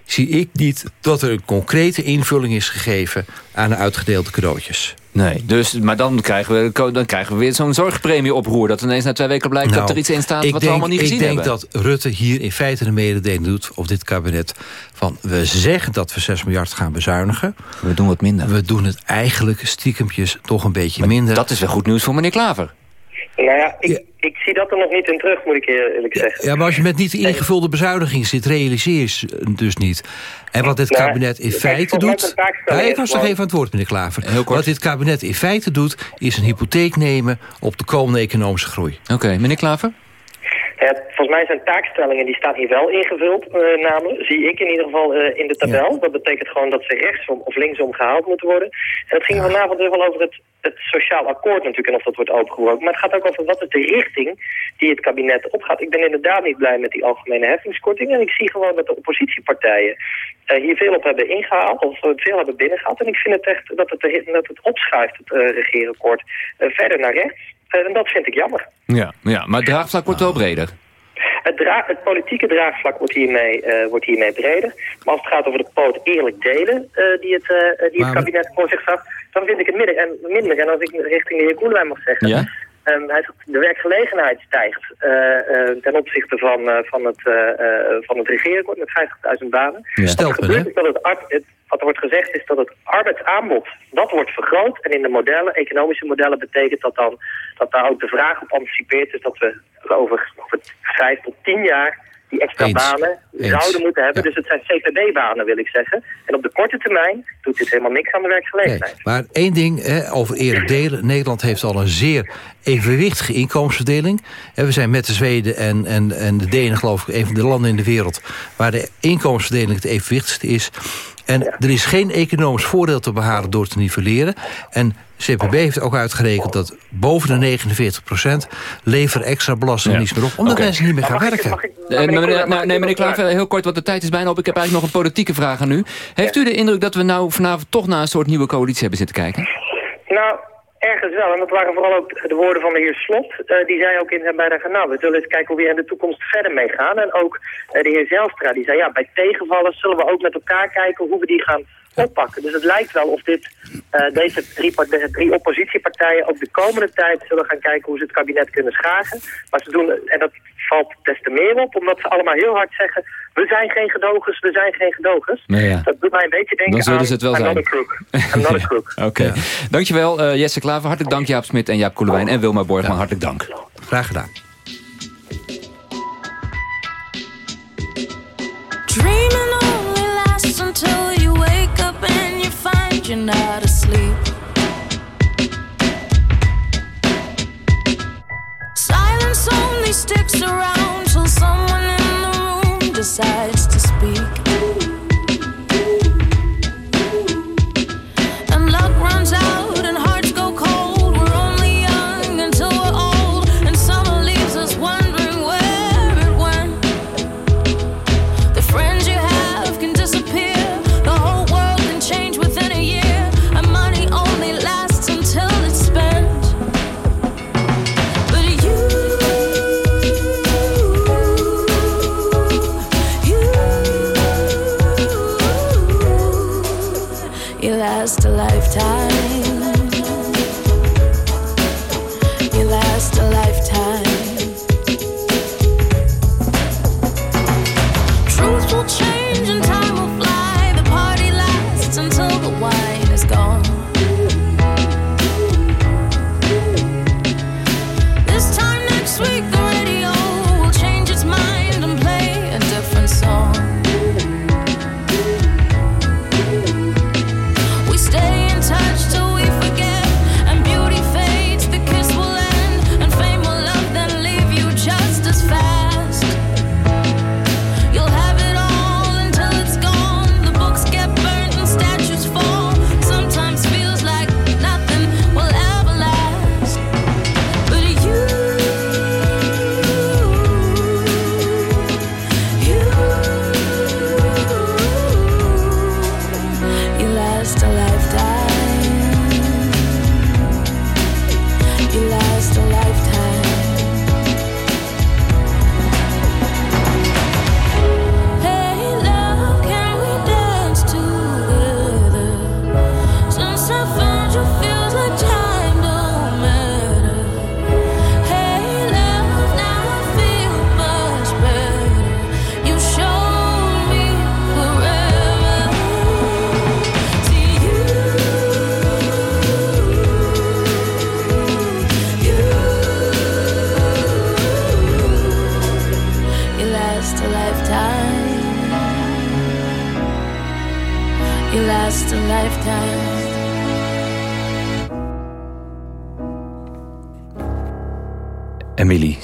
zie ik niet dat er een concrete invulling is gegeven... aan de uitgedeelde cadeautjes. Nee, dus, maar dan krijgen we, dan krijgen we weer zo'n zorgpremie oproer. Dat ineens na twee weken blijkt dat Nou, er iets in staat wat denk, we allemaal niet gezien Ik denk hebben. dat Rutte hier in feite een mededeling doet... of dit kabinet van we zeggen dat we 6 miljard gaan bezuinigen. We doen wat minder. We doen het eigenlijk stiekempjes toch een beetje minder. Dat is wel goed nieuws voor meneer Klaver. Nou ja, ik, ik zie dat er nog niet in terug, moet ik eerlijk zeggen. Ja, maar als je met niet ingevulde bezuiniging zit... realiseer je ze dus niet. En wat dit Nee, kabinet in feite doet... Ja, ik was nog even aan het woord, meneer Klaver. Wat dit kabinet in feite doet... is een hypotheek nemen op de komende economische groei. Oké, meneer Klaver? Volgens mij zijn taakstellingen die staan hier wel ingevuld, eh, namelijk, zie ik in ieder geval eh, in de tabel. Dat betekent gewoon dat ze rechtsom of linksom gehaald moeten worden. En het ging vanavond weer wel over het, het sociaal akkoord natuurlijk en of dat wordt opengebroken. Maar het gaat ook over wat is de richting die het kabinet opgaat. Ik ben inderdaad niet blij met die algemene heffingskorting. En ik zie gewoon dat de oppositiepartijen eh, hier veel op hebben ingehaald, of veel hebben binnengehaald. En ik vind het echt dat het, dat het opschuift, het uh, regeerakkoord, uh, verder naar rechts. Uh, en dat vind ik jammer. Ja, ja maar het draagvlak wordt wel breder. Het, dra het, politieke draagvlak wordt hiermee, uh, wordt hiermee breder. Maar als het gaat over de poot eerlijk delen uh, die het, uh, die het kabinet voor zich zag... dan vind ik het minder. En, minder. en als ik richting de heer Koelewijn mag zeggen... Ja? Um, hij zegt, de werkgelegenheid stijgt ten opzichte van, van, het, van het regeerakkoord met 50.000 banen. Ja. Wat er gebeurt is dat het, het, wat er wordt gezegd is dat het arbeidsaanbod, dat wordt vergroot. En in de modellen, economische modellen, betekent dat dan dat daar ook de vraag op anticipeert. Dus dat we over, over vijf tot tien jaar die extra Eens. banen Eens. zouden moeten hebben. Ja. Dus het zijn CPB-banen, wil ik zeggen. En op de korte termijn doet dit helemaal niks aan de werkgelegenheid. Nee, maar één ding hè, over eerlijk delen. *laughs* Nederland heeft al een zeer evenwichtige inkomensverdeling. En we zijn met de Zweden en, en, en de Denen, geloof ik, een van de landen in de wereld... waar de inkomensverdeling het evenwichtigste is. En er is geen economisch voordeel te behalen door te nivelleren. En CPB heeft ook uitgerekend dat boven de 49 procent... leveren extra belasting Ja. niets meer op. Omdat mensen niet meer gaan Maar mag ik- werken. mag ik- Eh, meneer nou, nee, ik meneer Klaver, heel kort, want de tijd is bijna op. Ik heb eigenlijk nog een politieke vraag aan u. Heeft u de indruk dat we nou vanavond toch naar een soort nieuwe coalitie hebben zitten kijken? Nou, ergens wel. En dat waren vooral ook de woorden van de heer Slot. Eh, die zei ook in zijn bijdrage, nou, we zullen eens kijken hoe we in de toekomst verder mee gaan. En ook eh, de heer Zelstra, die zei, ja, bij tegenvallen zullen we ook met elkaar kijken hoe we die gaan oppakken. Dus het lijkt wel of dit, eh, deze drie, deze drie oppositiepartijen ook de komende tijd zullen gaan kijken hoe ze het kabinet kunnen schagen. Maar ze doen, en dat valt des te meer op, omdat ze allemaal heel hard zeggen, we zijn geen gedogers, we zijn geen gedogers. Nee, ja. Dat doet mij een beetje denken Dan zullen aan ze het wel I'm zijn. not a crook. I'm not a crook. Oké. Dankjewel, eh, Jesse Klaver. Hartelijk dank, Jaap Smit en Jaap Koelewijn. En Wilma Borgman, hartelijk dank. Graag gedaan. Dreaming only lasts until you wake up and you find you're not asleep. sticks around.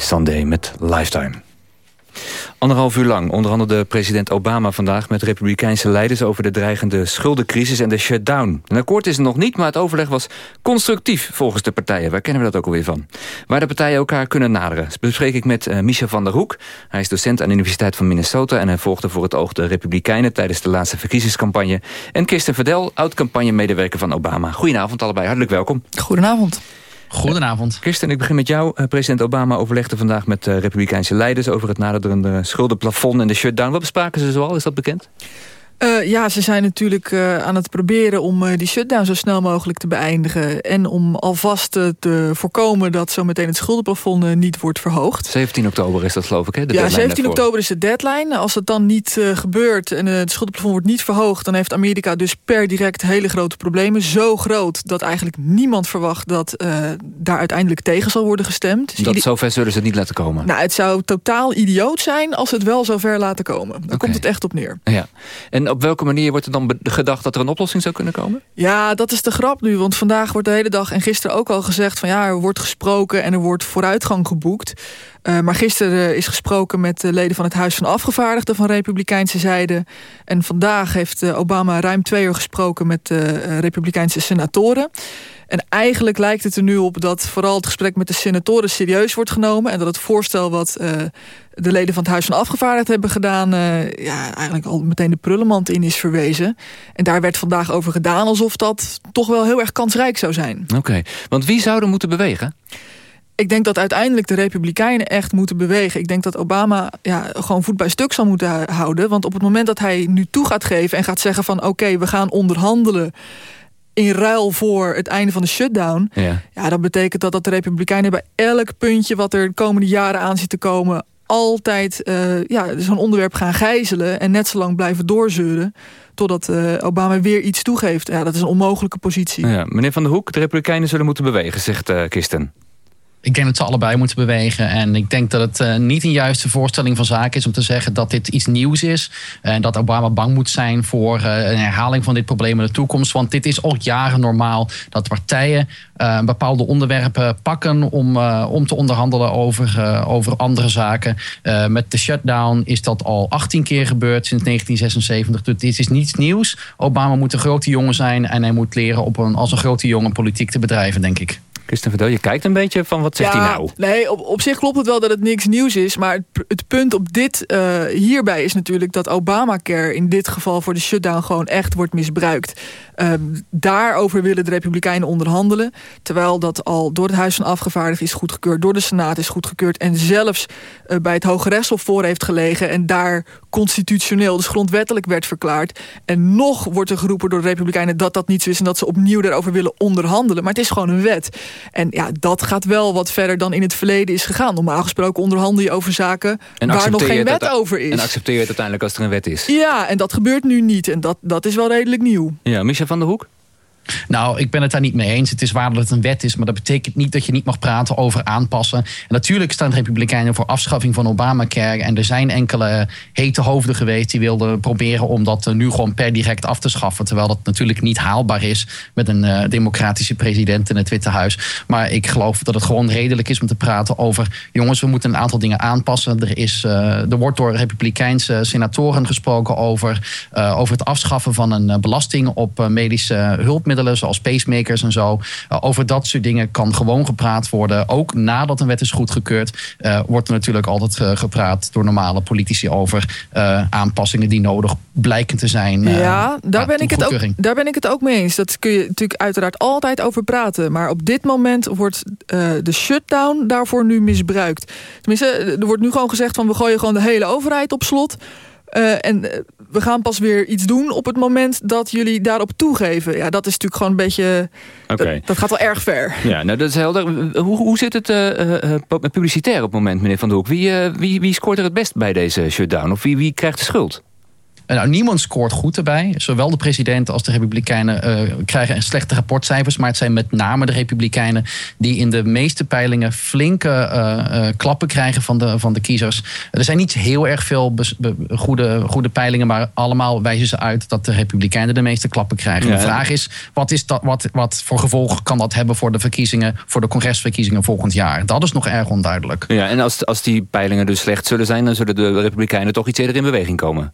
Sandé met Lifetime. Anderhalf uur lang onderhandelde president Obama vandaag met republikeinse leiders over de dreigende schuldencrisis en de shutdown. Een akkoord is er nog niet, maar het overleg was constructief volgens de partijen. Waar kennen we dat ook alweer van? Waar de partijen elkaar kunnen naderen, bespreek ik met uh, Michel van der Hoek. Hij is docent aan de Universiteit van Minnesota en hij volgde voor het oog de republikeinen tijdens de laatste verkiezingscampagne. En Kirsten Verdel, oud-campagnemedewerker van Obama. Goedenavond allebei, hartelijk welkom. Goedenavond. Goedenavond. Kirsten, ik begin met jou. Eh, President Obama overlegde vandaag met uh, republikeinse leiders... over het naderende schuldenplafond en de shutdown. Wat bespraken ze zoal? Is dat bekend? Uh, ja, ze zijn natuurlijk uh, aan het proberen om uh, die shutdown zo snel mogelijk te beëindigen. En om alvast te voorkomen dat zometeen het schuldenplafond niet wordt verhoogd. 17 oktober is dat geloof ik, hè? De ja, 17 daarvoor. oktober is de deadline. Als het dan niet gebeurt en het schuldenplafond wordt niet verhoogd... dan heeft Amerika dus per direct hele grote problemen. Zo groot dat eigenlijk niemand verwacht dat daar uiteindelijk tegen zal worden gestemd. Dus dat zover zullen ze het niet laten komen? Nou, het zou totaal idioot zijn als ze het wel zover laten komen. Daar okay. komt het echt op neer. Ja. En op welke manier wordt er dan gedacht dat er een oplossing zou kunnen komen? Ja, dat is de grap nu. Want vandaag wordt de hele dag en gisteren ook al gezegd... van ja, er wordt gesproken en er wordt vooruitgang geboekt. Uh, maar gisteren is gesproken met de leden van het Huis van Afgevaardigden... van Republikeinse zijde. En vandaag heeft Obama ruim twee uur gesproken met de Republikeinse senatoren. En eigenlijk lijkt het er nu op dat vooral het gesprek met de senatoren serieus wordt genomen. En dat het voorstel wat uh, de leden van het Huis van Afgevaardigden hebben gedaan... Uh, ja, eigenlijk al meteen de prullenmand in is verwezen. En daar werd vandaag over gedaan alsof dat toch wel heel erg kansrijk zou zijn. Oké, okay. want wie zou er moeten bewegen? Ik denk dat uiteindelijk de Republikeinen echt moeten bewegen. Ik denk dat Obama ja, gewoon voet bij stuk zal moeten houden. Want op het moment dat hij nu toe gaat geven en gaat zeggen van... oké, okay, we gaan onderhandelen in ruil voor het einde van de shutdown... Ja. ja, dat betekent dat, dat de Republikeinen bij elk puntje... wat er de komende jaren aan zit te komen... altijd uh, ja, zo'n onderwerp gaan gijzelen... en net zo lang blijven doorzeuren... totdat uh, Obama weer iets toegeeft. Ja, dat is een onmogelijke positie. Ja, meneer Van der Hoek, de Republikeinen zullen moeten bewegen, zegt uh, Kirsten. Ik denk dat ze allebei moeten bewegen. En ik denk dat het uh, niet een juiste voorstelling van zaken is om te zeggen dat dit iets nieuws is. En dat Obama bang moet zijn voor uh, een herhaling van dit probleem in de toekomst. Want dit is al jaren normaal dat partijen uh, bepaalde onderwerpen pakken om, om te onderhandelen over, over andere zaken. met de shutdown is dat al 18 keer gebeurd sinds 1976. Dus dit is niets nieuws. Obama moet een grote jongen zijn en hij moet leren op een, als een grote jongen politiek te bedrijven, denk ik. Kirsten Verdel, je kijkt een beetje van wat zegt ja, hij nou? Nee, op, op zich klopt het wel dat het niks nieuws is. Maar het, het punt op dit uh, hierbij is natuurlijk dat Obamacare in dit geval voor de shutdown gewoon echt wordt misbruikt. Uh, daarover willen de Republikeinen onderhandelen. Terwijl dat al door het Huis van Afgevaardigden is goedgekeurd, door de Senaat is goedgekeurd. En zelfs uh, bij het Hoge Rechtshof voor heeft gelegen. En daar constitutioneel, dus grondwettelijk werd verklaard. En nog wordt er geroepen door de Republikeinen dat dat niet zo is. En dat ze opnieuw daarover willen onderhandelen. Maar het is gewoon een wet. En ja, dat gaat wel wat verder dan in het verleden is gegaan. Normaal gesproken onderhandel je over zaken en waar nog geen wet over is. En accepteer je het uiteindelijk als er een wet is. Ja, en dat gebeurt nu niet. En dat, dat is wel redelijk nieuw. Ja, Michel van der Hoek? Nou, ik ben het daar niet mee eens. Het is waar dat het een wet is, maar dat betekent niet dat je niet mag praten over aanpassen. En natuurlijk staan de Republikeinen voor afschaffing van Obamacare. En er zijn enkele hete hoofden geweest die wilden proberen om dat nu gewoon per direct af te schaffen. Terwijl dat natuurlijk niet haalbaar is met een uh, democratische president in het Witte Huis. Maar ik geloof dat het gewoon redelijk is om te praten over. Jongens, we moeten een aantal dingen aanpassen. Er, is, uh, er wordt door Republikeinse senatoren gesproken over, over het afschaffen van een belasting op medische hulpmiddelen hulpmiddelen zoals pacemakers en zo. Uh, over dat soort dingen kan gewoon gepraat worden. Ook nadat een wet is goedgekeurd, uh, wordt er natuurlijk altijd uh, gepraat door normale politici over aanpassingen die nodig blijken te zijn. ja, daar ben, ik het ook, daar ben ik het ook mee eens. Dat kun je natuurlijk uiteraard altijd over praten. Maar op dit moment wordt de shutdown daarvoor nu misbruikt. Tenminste, er wordt nu gewoon gezegd van we gooien gewoon de hele overheid op slot. Uh, en we gaan pas weer iets doen op het moment dat jullie daarop toegeven. Ja, dat is natuurlijk gewoon een beetje... Okay. Dat, dat, gaat wel erg ver. Ja, nou, dat is helder. Hoe, hoe zit het uh, uh, publicitair op het moment, meneer Van der Hoek? Wie, wie, wie scoort er het best bij deze shutdown? Of wie, wie krijgt de schuld? Nou, niemand scoort goed erbij. Zowel de president als de republikeinen uh, krijgen slechte rapportcijfers. Maar het zijn met name de republikeinen die in de meeste peilingen flinke uh, uh, klappen krijgen van de, van de kiezers. Er zijn niet heel erg veel goede, goede peilingen, maar allemaal wijzen ze uit dat de republikeinen de meeste klappen krijgen. Ja, de vraag is, wat, is dat, wat, wat voor gevolgen kan dat hebben voor de verkiezingen, voor de congresverkiezingen volgend jaar? Dat is nog erg onduidelijk. Ja, en als, als die peilingen dus slecht zullen zijn, dan zullen de republikeinen toch iets eerder in beweging komen.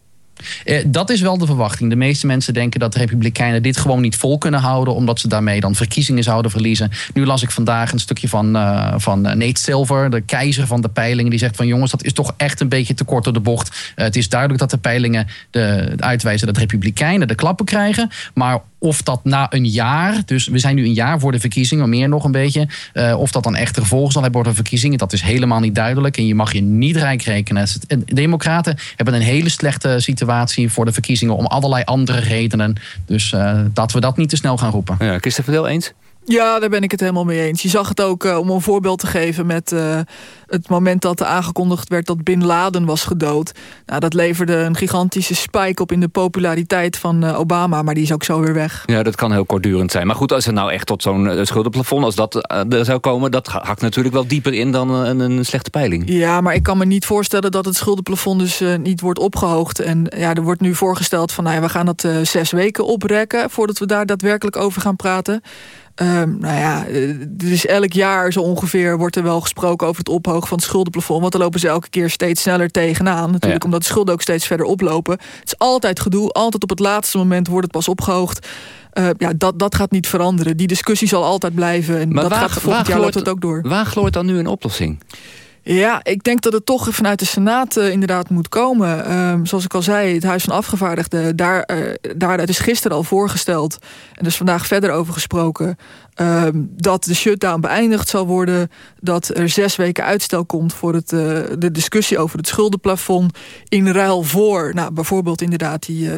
Eh, dat is wel de verwachting. De meeste mensen denken dat de Republikeinen dit gewoon niet vol kunnen houden, omdat ze daarmee dan verkiezingen zouden verliezen. Nu las ik vandaag een stukje van, uh, van Nate Silver, de keizer van de peilingen, die zegt van jongens, dat is toch echt een beetje te kort door de bocht. Uh, het is duidelijk dat de peilingen de, uitwijzen dat Republikeinen de klappen krijgen, maar of dat na een jaar, dus we zijn nu een jaar voor de verkiezingen, meer nog een beetje, uh, of dat dan echt gevolgen zal hebben voor de verkiezingen, dat is helemaal niet duidelijk. En je mag je niet rijk rekenen. De Democraten hebben een hele slechte situatie voor de verkiezingen om allerlei andere redenen. Dus uh, dat we dat niet te snel gaan roepen. Ja, Christopher Deel eens? Ja, daar ben ik het helemaal mee eens. Je zag het ook, uh, om een voorbeeld te geven... met uh, het moment dat er aangekondigd werd dat Bin Laden was gedood. Nou, dat leverde een gigantische spike op in de populariteit van uh, Obama. Maar die is ook zo weer weg. Ja, dat kan heel kortdurend zijn. Maar goed, als er nou echt tot zo'n schuldenplafond... als dat er zou komen, dat hakt natuurlijk wel dieper in dan een, een, slechte peiling. Ja, maar ik kan me niet voorstellen dat het schuldenplafond dus niet wordt opgehoogd. En ja, er wordt nu voorgesteld van... Nou ja, we gaan dat zes weken oprekken... voordat we daar daadwerkelijk over gaan praten... Um, nou ja, dus elk jaar zo ongeveer wordt er wel gesproken over het ophogen van het schuldenplafond. Want dan lopen ze elke keer steeds sneller tegenaan. Natuurlijk ja. omdat de schulden ook steeds verder oplopen. Het is altijd gedoe. Altijd op het laatste moment wordt het pas opgehoogd. Uh, ja, dat, dat gaat niet veranderen. Die discussie zal altijd blijven. En maar dat waar, gaat volgend jaar loopt het ook door. Waar gloort dan nu een oplossing? Ja, ik denk dat het toch vanuit de Senaat uh, inderdaad moet komen. Um, zoals ik al zei, het Huis van Afgevaardigden... Daar, uh, daaruit is gisteren al voorgesteld... en dus vandaag verder over gesproken... Um, dat de shutdown beëindigd zal worden... dat er zes weken uitstel komt voor het, uh, de discussie over het schuldenplafond... in ruil voor nou, bijvoorbeeld inderdaad die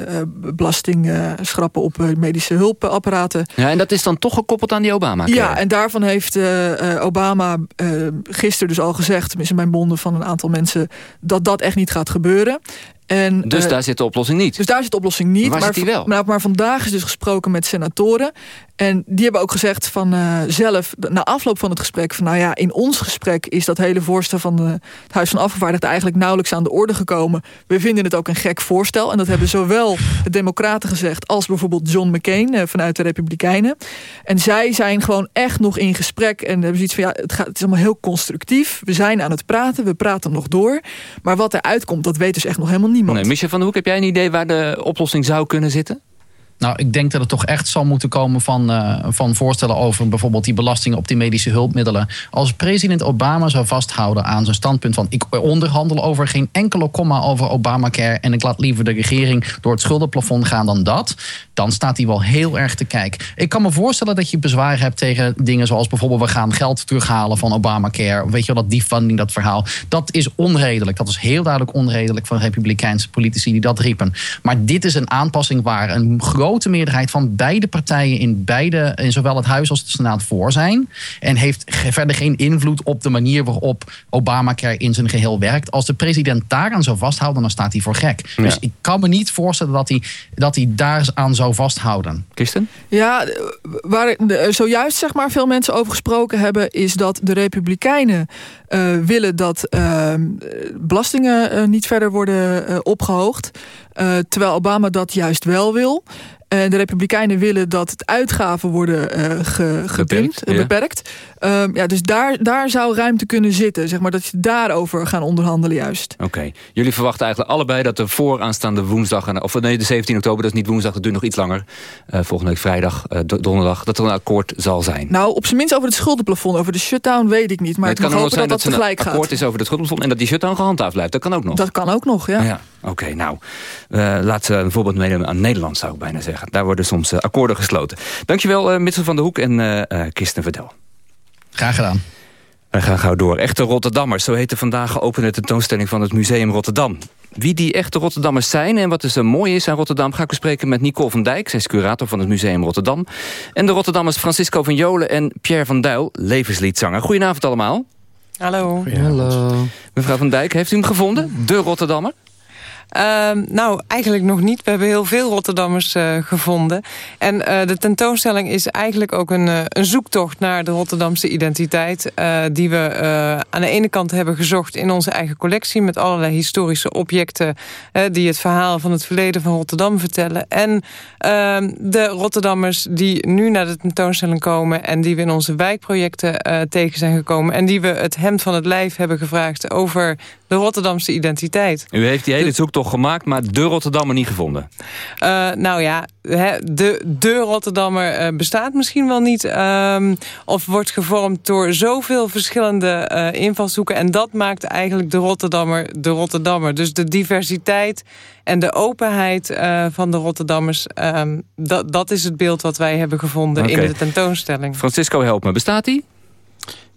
belastingschrappen op medische hulpapparaten. Ja, en dat is dan toch gekoppeld aan die obama -care. Ja, en daarvan heeft Obama gisteren dus al gezegd tenminste mijn bonden van een aantal mensen... dat dat echt niet gaat gebeuren. En, dus uh, daar zit de oplossing niet? Dus daar zit de oplossing niet. Maar, zit die wel? Maar, maar vandaag is dus gesproken met senatoren. En die hebben ook gezegd van uh, zelf, na afloop van het gesprek... van nou ja, in ons gesprek is dat hele voorstel van de, het Huis van Afgevaardigden... eigenlijk nauwelijks aan de orde gekomen. We vinden het ook een gek voorstel. En dat hebben zowel de Democraten gezegd... als bijvoorbeeld John McCain uh, vanuit de Republikeinen. En zij zijn gewoon echt nog in gesprek. En hebben zoiets van ja, het, gaat, het is allemaal heel constructief. We zijn aan het praten, we praten nog door. Maar wat er uitkomt, dat weet dus echt nog helemaal niemand. Michel van der Hoek, heb jij een idee waar de oplossing zou kunnen zitten? Nou, ik denk dat het toch echt zal moeten komen van, uh, van voorstellen over bijvoorbeeld die belastingen op die medische hulpmiddelen. Als president Obama zou vasthouden aan zijn standpunt van ik onderhandel over geen enkele komma over Obamacare en ik laat liever de regering door het schuldenplafond gaan dan dat, dan staat hij wel heel erg te kijken. Ik kan me voorstellen dat je bezwaar hebt tegen dingen zoals bijvoorbeeld we gaan geld terughalen van Obamacare. Weet je wel, dat defunding, dat verhaal. Dat is onredelijk. Dat is heel duidelijk onredelijk van republikeinse politici die dat riepen. Maar dit is een aanpassing waar een grote meerderheid van beide partijen in, beide, in zowel het Huis als de Senaat voor zijn. En heeft verder geen invloed op de manier waarop Obamacare in zijn geheel werkt. Als de president daaraan zou vasthouden, dan staat hij voor gek. Ja. Dus ik kan me niet voorstellen dat hij, dat hij daar aan zou vasthouden. Kirsten? Ja, waar zojuist zeg maar, veel mensen over gesproken hebben... is dat de Republikeinen uh, willen dat uh, belastingen uh, niet verder worden opgehoogd. terwijl Obama dat juist wel wil. En de Republikeinen willen dat het uitgaven worden eh ge, gedimd, eh, ja. beperkt. Ehm, ja, dus daar, daar zou ruimte kunnen zitten. Zeg maar, dat je daarover gaan onderhandelen juist. Oké. Jullie verwachten eigenlijk allebei dat er voor aanstaande woensdag... en- of nee, de 17 oktober, dat is niet woensdag, dat duurt nog iets langer. eh, volgende week vrijdag, eh, do- donderdag, dat er een akkoord zal zijn. Nou, op zijn minst over het schuldenplafond. Over de shutdown weet ik niet. Maar het ik kan hopen zijn dat dat, dat een tegelijk akkoord gaat. is over het schuldenplafond... en dat die shutdown gehandhaafd blijft. Dat kan ook nog. Dat kan ook nog, ja. Ja, oké. nou, eh, laat ze een voorbeeld meenemen aan Nederland, zou ik bijna zeggen. Daar worden soms eh, akkoorden gesloten. Dankjewel, eh Mitchell van der Hoek en eh eh, Kirsten Verdel. Graag gedaan. We gaan gauw door. Echte Rotterdammers, zo heet de vandaag geopende tentoonstelling van het Museum Rotterdam. Wie die echte Rotterdammers zijn en wat er zo mooi is aan Rotterdam... ga ik bespreken met Nicole van Dijk, zij is curator van het Museum Rotterdam. En de Rotterdammers Francisco van Jolen en Pierre van Duil, levensliedzanger. Goedenavond allemaal. Hallo. Hallo. Mevrouw van Dijk, heeft u hem gevonden? De Rotterdammer? Ehm, nou, eigenlijk nog niet. We hebben heel veel Rotterdammers eh, gevonden. En eh, de tentoonstelling is eigenlijk ook een, eh, een zoektocht naar de Rotterdamse identiteit. die we aan de ene kant hebben gezocht in onze eigen collectie. Met allerlei historische objecten die het verhaal van het verleden van Rotterdam vertellen. En ehm, de Rotterdammers die nu naar de tentoonstelling komen. En die we in onze wijkprojecten tegen zijn gekomen. En die we het hemd van het lijf hebben gevraagd over de Rotterdamse identiteit. U heeft die hele zoektocht gemaakt, maar de Rotterdammer niet gevonden. Uh, nou ja, de, de Rotterdammer uh, bestaat misschien wel niet. Um, of wordt gevormd door zoveel verschillende uh, invalshoeken. En dat maakt eigenlijk de Rotterdammer de Rotterdammer. Dus de diversiteit en de openheid uh, van de Rotterdammers... Um, dat, dat is het beeld wat wij hebben gevonden okay. in de tentoonstelling. Francisco, help me. Bestaat die?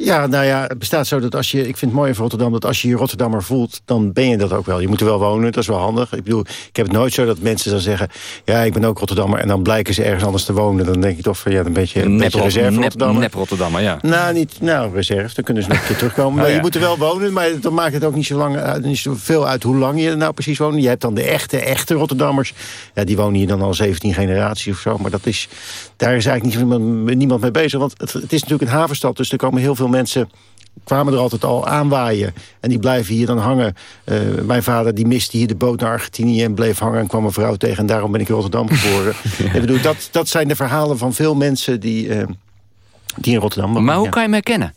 Ja, nou ja, het bestaat zo dat als je... Ik vind het mooi van Rotterdam dat als je je Rotterdammer voelt... dan ben je dat ook wel. Je moet er wel wonen, dat is wel handig. Ik bedoel, ik heb het nooit zo dat mensen dan zeggen... ja, ik ben ook Rotterdammer en dan blijken ze ergens anders te wonen. Dan denk je toch van, ja, een beetje, een beetje reserve nep, Rotterdammer. Nep Rotterdammer, ja. Nou, niet, nou, reserve, dan kunnen ze nog een keer *laughs* terugkomen. Maar oh, ja. je moet er wel wonen, maar dan maakt het ook niet zo, lang, uit, niet zo veel uit... hoe lang je er nou precies woont. Je hebt dan de echte, echte Rotterdammers. Ja, die wonen hier dan al 17 generaties of zo. Maar dat is, daar is eigenlijk niet, niemand, niemand mee bezig. Want het, het is natuurlijk een havenstad, dus er komen heel veel mensen kwamen er altijd al aanwaaien. En die blijven hier dan hangen. Uh, mijn vader die miste hier de boot naar Argentinië... en bleef hangen en kwam een vrouw tegen. En daarom ben ik in Rotterdam geboren. ja. *laughs* Ik bedoel, dat, dat zijn de verhalen van veel mensen die, uh, die in Rotterdam wonen. Maar hoe ja. kan je hem herkennen?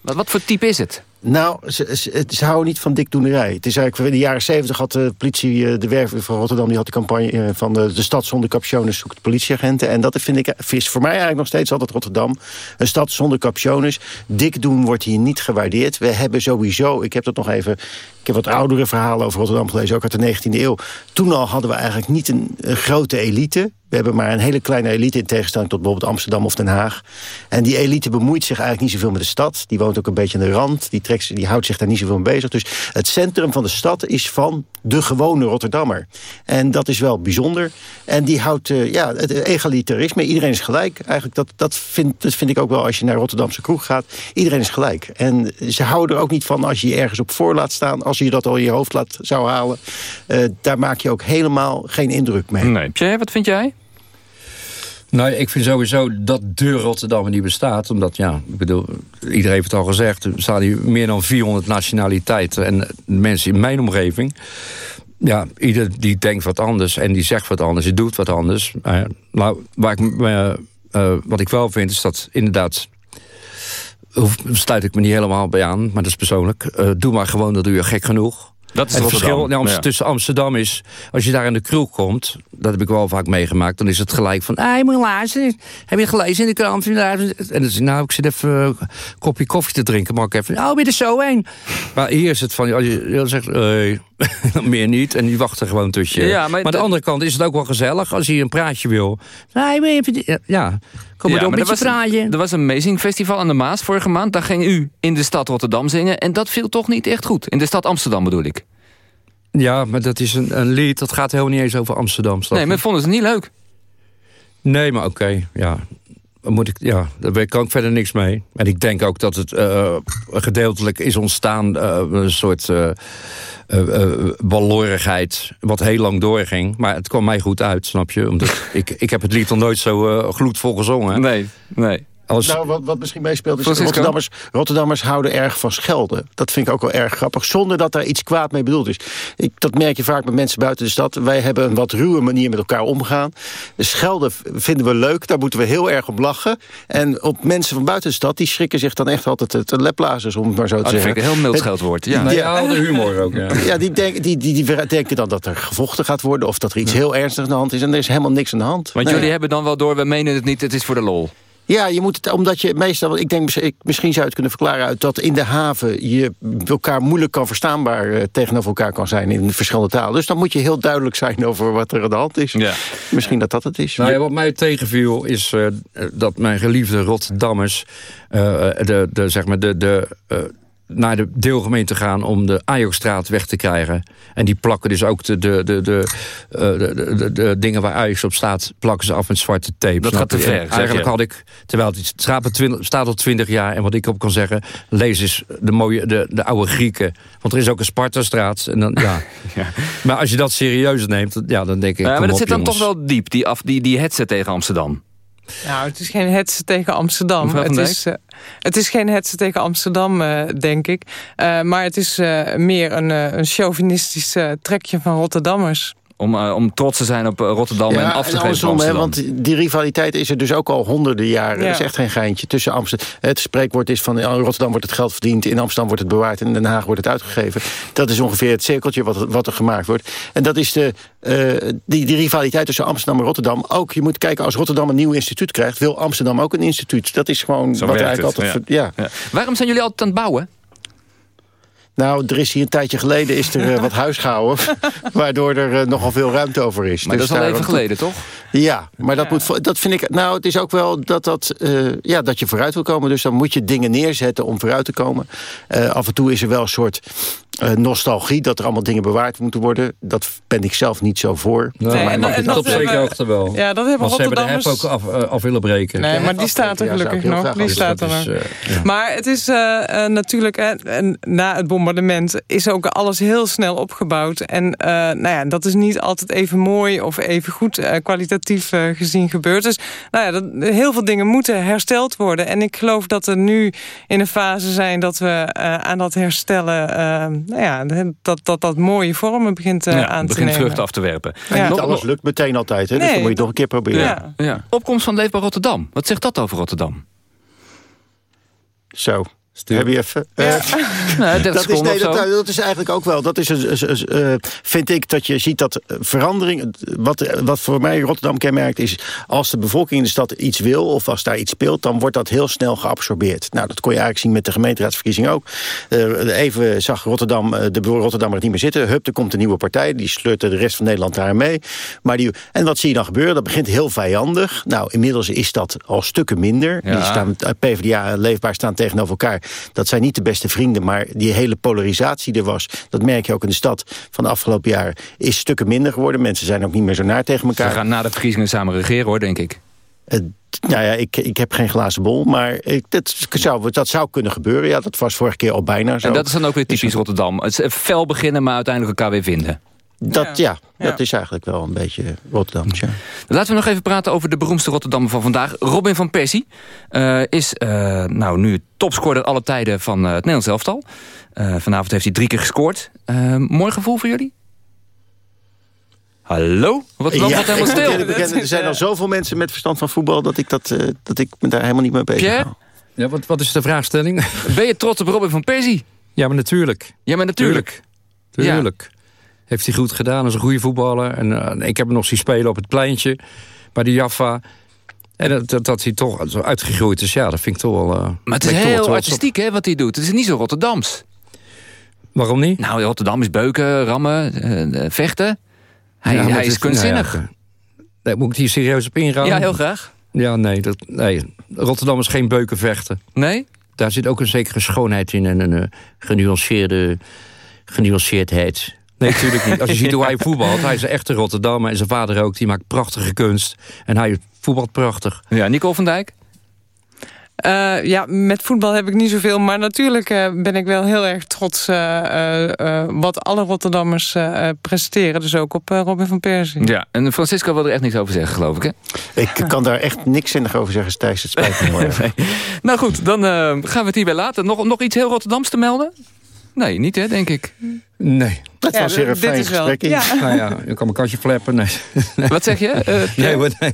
Wat, wat voor type is het? Nou, ze, houden niet van dikdoenerij. Het is eigenlijk in de jaren zeventig had de politie, de werf van Rotterdam... die had de campagne van de, stad zonder capuchones zoekt politieagenten. En dat vind ik, is voor mij eigenlijk nog steeds altijd Rotterdam. Een stad zonder capuchones. Dik doen wordt hier niet gewaardeerd. We hebben sowieso, ik heb dat nog even... Ik heb wat oudere verhalen over Rotterdam gelezen, ook uit de 19e eeuw. Toen al hadden we eigenlijk niet een, een grote elite. We hebben maar een hele kleine elite in tegenstelling tot bijvoorbeeld Amsterdam of Den Haag. En die elite bemoeit zich eigenlijk niet zoveel met de stad. Die woont ook een beetje aan de rand. Die, die houdt zich daar niet zoveel mee bezig. Dus het centrum van de stad is van de gewone Rotterdammer. En dat is wel bijzonder. En die houdt uh, ja, het egalitarisme. Iedereen is gelijk. Eigenlijk dat, dat, vind, dat vind ik ook wel als je naar Rotterdamse kroeg gaat. Iedereen is gelijk. En ze houden er ook niet van als je je ergens op voor laat staan. Als je dat al in je hoofd laat zou halen. Uh, daar maak je ook helemaal geen indruk mee. Nee. Pierre, wat vind jij? Nou, ik vind sowieso dat de Rotterdammer niet bestaat. Omdat, ja, ik bedoel, iedereen heeft het al gezegd... er staan hier meer dan 400 nationaliteiten. En mensen in mijn omgeving... Ja, ieder die denkt wat anders en die zegt wat anders. Die doet wat anders. Uh, nou, waar ik, uh, wat ik wel vind, is dat inderdaad... sluit ik me niet helemaal bij aan, maar dat is persoonlijk. doe maar gewoon, dat doe je gek genoeg. Dat is het verschil ja. tussen Amsterdam is... als je daar in de kroeg komt, dat heb ik wel vaak meegemaakt... dan is het gelijk van, ah, je moet luisteren. Heb je gelezen in de krant? En dan is nou, ik zit even een kopje koffie te drinken. Maar ik even, oh, ben je er zo heen? Maar hier is het van, als je, je zegt, nee, *laughs* meer niet. En die wachten gewoon tussen. Ja, maar, maar aan de andere kant is het ook wel gezellig... als je een praatje wil. Nee, ja, kom maar ja, door met je praatje. Er was een Amazing Festival aan de Maas vorige maand. Daar ging u in de stad Rotterdam zingen. En dat viel toch niet echt goed. In de stad Amsterdam bedoel ik. Ja, maar dat is een, een lied, dat gaat helemaal niet eens over Amsterdam. Nee, maar vonden ze niet leuk? Nee, maar oké, okay, ja. Moet ik, ja, daar kan ik verder niks mee. En ik denk ook dat het uh, gedeeltelijk is ontstaan... Uh, een soort uh, balorigheid, wat heel lang doorging. Maar het kwam mij goed uit, snap je? Omdat ik, ik heb het lied nog nooit zo gloedvol gezongen. Nee, nee. Als, Nou, wat, wat misschien meespeelt is... Francisco? Rotterdammers, Rotterdammers houden erg van schelden. Dat vind ik ook wel erg grappig. Zonder dat daar iets kwaad mee bedoeld is. Ik, dat merk je vaak met mensen buiten de stad. Wij hebben een wat ruwe manier met elkaar omgaan. De schelden vinden we leuk. Daar moeten we heel erg op lachen. En op mensen van buiten de stad... die schrikken zich dan echt altijd het leplazers, om het maar zo te Oh, dat zeggen. vind ik een heel mild scheldwoord. Ja. Nou ja, de humor ook, ja. Ja, die, denk, die, die, die denken dan dat er gevochten gaat worden... of dat er iets heel ernstigs aan de hand is. En er is helemaal niks aan de hand. Want Nee. jullie hebben dan wel door, we menen het niet, het is voor de lol. Ja, je moet het, omdat je meestal, ik denk, ik, misschien zou je het kunnen verklaren uit dat in de haven je elkaar moeilijk kan verstaanbaar eh, tegenover elkaar kan zijn in verschillende talen. Dus dan moet je heel duidelijk zijn over wat er aan de hand is. Misschien dat dat het is. Nou ja, wat mij tegenviel is eh, dat mijn geliefde Rotterdammers... eh, de, de, zeg maar de, de, eh, naar de deelgemeente gaan om de Ajaxstraat weg te krijgen. En die plakken dus ook de, de, de, de, eh, de, de, de- de dingen waar Ajax op staat... plakken ze af met zwarte tape. Dat gaat te ver, Eigenlijk had ik, terwijl het staat al, twintig, staat al 20 jaar... en wat ik op kan zeggen, lees eens de, mooie, de, de oude Grieken. Want er is ook een Spartastraat. En dan, ja. *laughs* Maar als je dat serieus neemt, ja, dan denk ik... Ja, maar dat op, zit dan jongens. toch wel diep, die, af, die, die hetze tegen Amsterdam. Nou, het is geen hetze tegen Amsterdam. Het is, eh, het is geen hetze tegen Amsterdam, eh, denk ik. Eh, maar het is meer een, een chauvinistisch trekje van Rotterdammers. Om, eh, om trots te zijn op eh, Rotterdam en af te geven van andersom, want die rivaliteit is er dus ook al honderden jaren. Ja. Dat is echt geen geintje. Tussen Amsterdam, het spreekwoord is van in Rotterdam wordt het geld verdiend... in Amsterdam wordt het bewaard en in Den Haag wordt het uitgegeven. Dat is ongeveer het cirkeltje wat, wat er gemaakt wordt. En dat is de, eh, die, die rivaliteit tussen Amsterdam en Rotterdam. Ook, je moet kijken, als Rotterdam een nieuw instituut krijgt... wil Amsterdam ook een instituut. Dat is gewoon Zo wat eigenlijk het, altijd... ja. ver- ja. Waarom zijn jullie altijd aan het bouwen? Nou, er is hier een tijdje geleden is er eh, wat *laughs* huis gehouden... *laughs* waardoor er eh, nogal veel ruimte over is. Maar Dus dat is al daar- even geleden, toch? Ja, maar dat, moet, dat vind ik... Nou, het is ook wel dat, dat, eh, ja, dat je vooruit wil komen. Dus dan moet je dingen neerzetten om vooruit te komen. Af en toe is er wel een soort eh, nostalgie... dat er allemaal dingen bewaard moeten worden. Dat ben ik zelf niet zo voor. Nee, en- en dat op zekere hebben- hoogte wel. Ja, dat hebben Want ze hebben de hef ook af, eh, af willen breken. Nee, maar die staat er gelukkig nog. Die staat er nog. is, eh, Maar het is eh, eh, natuurlijk, hè, na het bombardement is ook alles heel snel opgebouwd. En eh, nou ja, dat is niet altijd even mooi of even goed eh, kwalitatief eh, gezien gebeurd. Dus nou ja, dat, heel veel dingen moeten hersteld worden. En ik geloof dat we nu in een fase zijn dat we eh, aan dat herstellen, nou ja, dat, dat dat mooie vormen begint eh, ja, aan te begint nemen. vruchten af te werpen. En Ja. niet Nog- alles lukt meteen altijd. Hè? Dus dan moet je het nog een keer proberen. Ja. Ja. Opkomst van Leefbaar Rotterdam. Wat zegt dat over Rotterdam? Zo. Heb je even... eh, *laughs* Nee, 30 dat, is, nee, dat, dat is eigenlijk ook wel. Dat is een, een- een- eh, vind ik dat je ziet dat eh, verandering. Wat, wat voor mij Rotterdam kenmerkt is. als de bevolking in de stad iets wil. of als daar iets speelt. dan wordt dat heel snel geabsorbeerd. Nou, dat kon je eigenlijk zien met de gemeenteraadsverkiezing ook. Eh, even zag Rotterdam, de Rotterdammer het niet meer zitten. Hup, er komt een nieuwe partij. die sleurt de rest van Nederland daar mee. Maar die, en wat zie je dan gebeuren? Dat begint heel vijandig. Nou, inmiddels is dat al stukken minder. Ja. Die staan, PvdA en Leefbaar staan tegenover elkaar. Dat zijn niet de beste vrienden, maar die hele polarisatie er was... dat merk je ook in de stad van de afgelopen jaren... is stukken minder geworden. Mensen zijn ook niet meer zo naar tegen We elkaar. gaan na de verkiezingen samen regeren, hoor, denk ik. Eh, nou ja, ik, ik heb geen glazen bol, maar ik, dat, zou, dat zou kunnen gebeuren. Ja, dat was vorige keer al bijna zo. En dat is dan ook weer typisch Rotterdam. Het is fel beginnen, maar uiteindelijk elkaar weer vinden. Dat, ja. Ja. dat is eigenlijk wel een beetje Rotterdams, ja. Laten we nog even praten over de beroemdste Rotterdammer van vandaag. Robin van Persie eh, is eh, nou, nu topscorer alle tijden van eh, het Nederlands elftal. Eh, vanavond heeft hij drie keer gescoord. Mooi gevoel voor jullie? Hallo? Wat loopt Ja, dat helemaal stil? bekennen, er zijn al zoveel mensen met verstand van voetbal... dat ik, dat, eh, dat ik me daar helemaal niet mee bezig Pierre? hou. Ja, wat, wat is de vraagstelling? Ben je trots op Robin van Persie? Ja, maar natuurlijk. Ja, maar natuurlijk. Tuurlijk. Heeft hij goed gedaan, is een goede voetballer. En, eh, ik heb hem nog zien spelen op het pleintje bij de Jaffa. En dat, dat, dat hij toch zo uitgegroeid is, ja, dat vind ik toch wel... eh, Maar het is toch heel artistiek hè, wat hij doet. Het is niet zo Rotterdams. Waarom niet? Nou, Rotterdam is beuken, rammen, eh, vechten. Hij, Ja, hij is is- kunstzinnig. nou ja, Nee, moet ik hier serieus op ingaan? Ja, heel graag. Ja, nee, dat, nee. Rotterdam is geen beuken vechten. Nee? Daar zit ook een zekere schoonheid in en een eh, genuanceerde genuanceerdheid. Nee, natuurlijk niet. Als je ziet hoe hij *laughs* voetbalt, hij is een echte Rotterdammer en zijn vader ook, die maakt prachtige kunst. En hij voetbalt prachtig. Ja, Nico van Dijk? Eh, ja, met voetbal heb ik niet zoveel. Maar natuurlijk eh, ben ik wel heel erg trots eh, eh, eh, wat alle Rotterdammers presteren. Dus ook op eh, Robin van Persie. Ja, en Francisco wil er echt niks over zeggen, geloof ik, hè? Ik kan daar echt niks zinnig over zeggen, Thijs. Het spijt me heel *laughs* erg. Nee. Nou goed, dan eh, gaan we het hierbij laten. Nog, nog iets heel Rotterdams te melden? Nee, niet hè, denk ik. Nee. Dat was weer een fijn gesprek. Ja. Nou ja, ik kan mijn kastje flappen. Nee. *laughs* Wat zeg je? Eh, Nee, hoor, nee.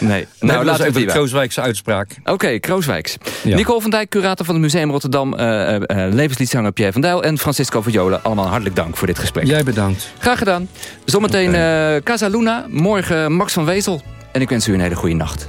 Nee, Nou, dat laten is we even de Krooswijkse uitspraak. Oké, Krooswijks. Ja. Nicole van Dijk, curator van het Museum Rotterdam... eh eh, eh, levensliedzanger Pierre van Dijl... en Francisco van Jolen. Allemaal hartelijk dank voor dit gesprek. Jij bedankt. Graag gedaan. Zometeen eh Casa Luna, morgen Max van Wezel. En ik wens u een hele goede nacht.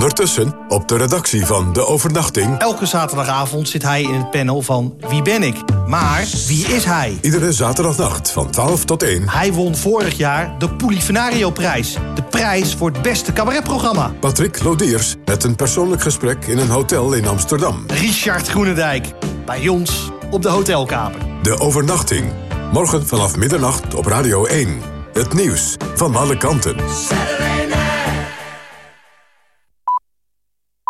Ondertussen op de redactie van De Overnachting. Elke zaterdagavond zit hij in het panel van Wie ben ik? Maar wie is hij? Iedere zaterdagnacht van 12 tot 1. Hij won vorig jaar de Polifenario-prijs. De prijs voor het beste cabaretprogramma. Patrick Lodiers met een persoonlijk gesprek in een hotel in Amsterdam. Richard Groenendijk. Bij ons op de hotelkamer. De Overnachting. Morgen vanaf middernacht op Radio 1. Het nieuws van alle kanten. Saturday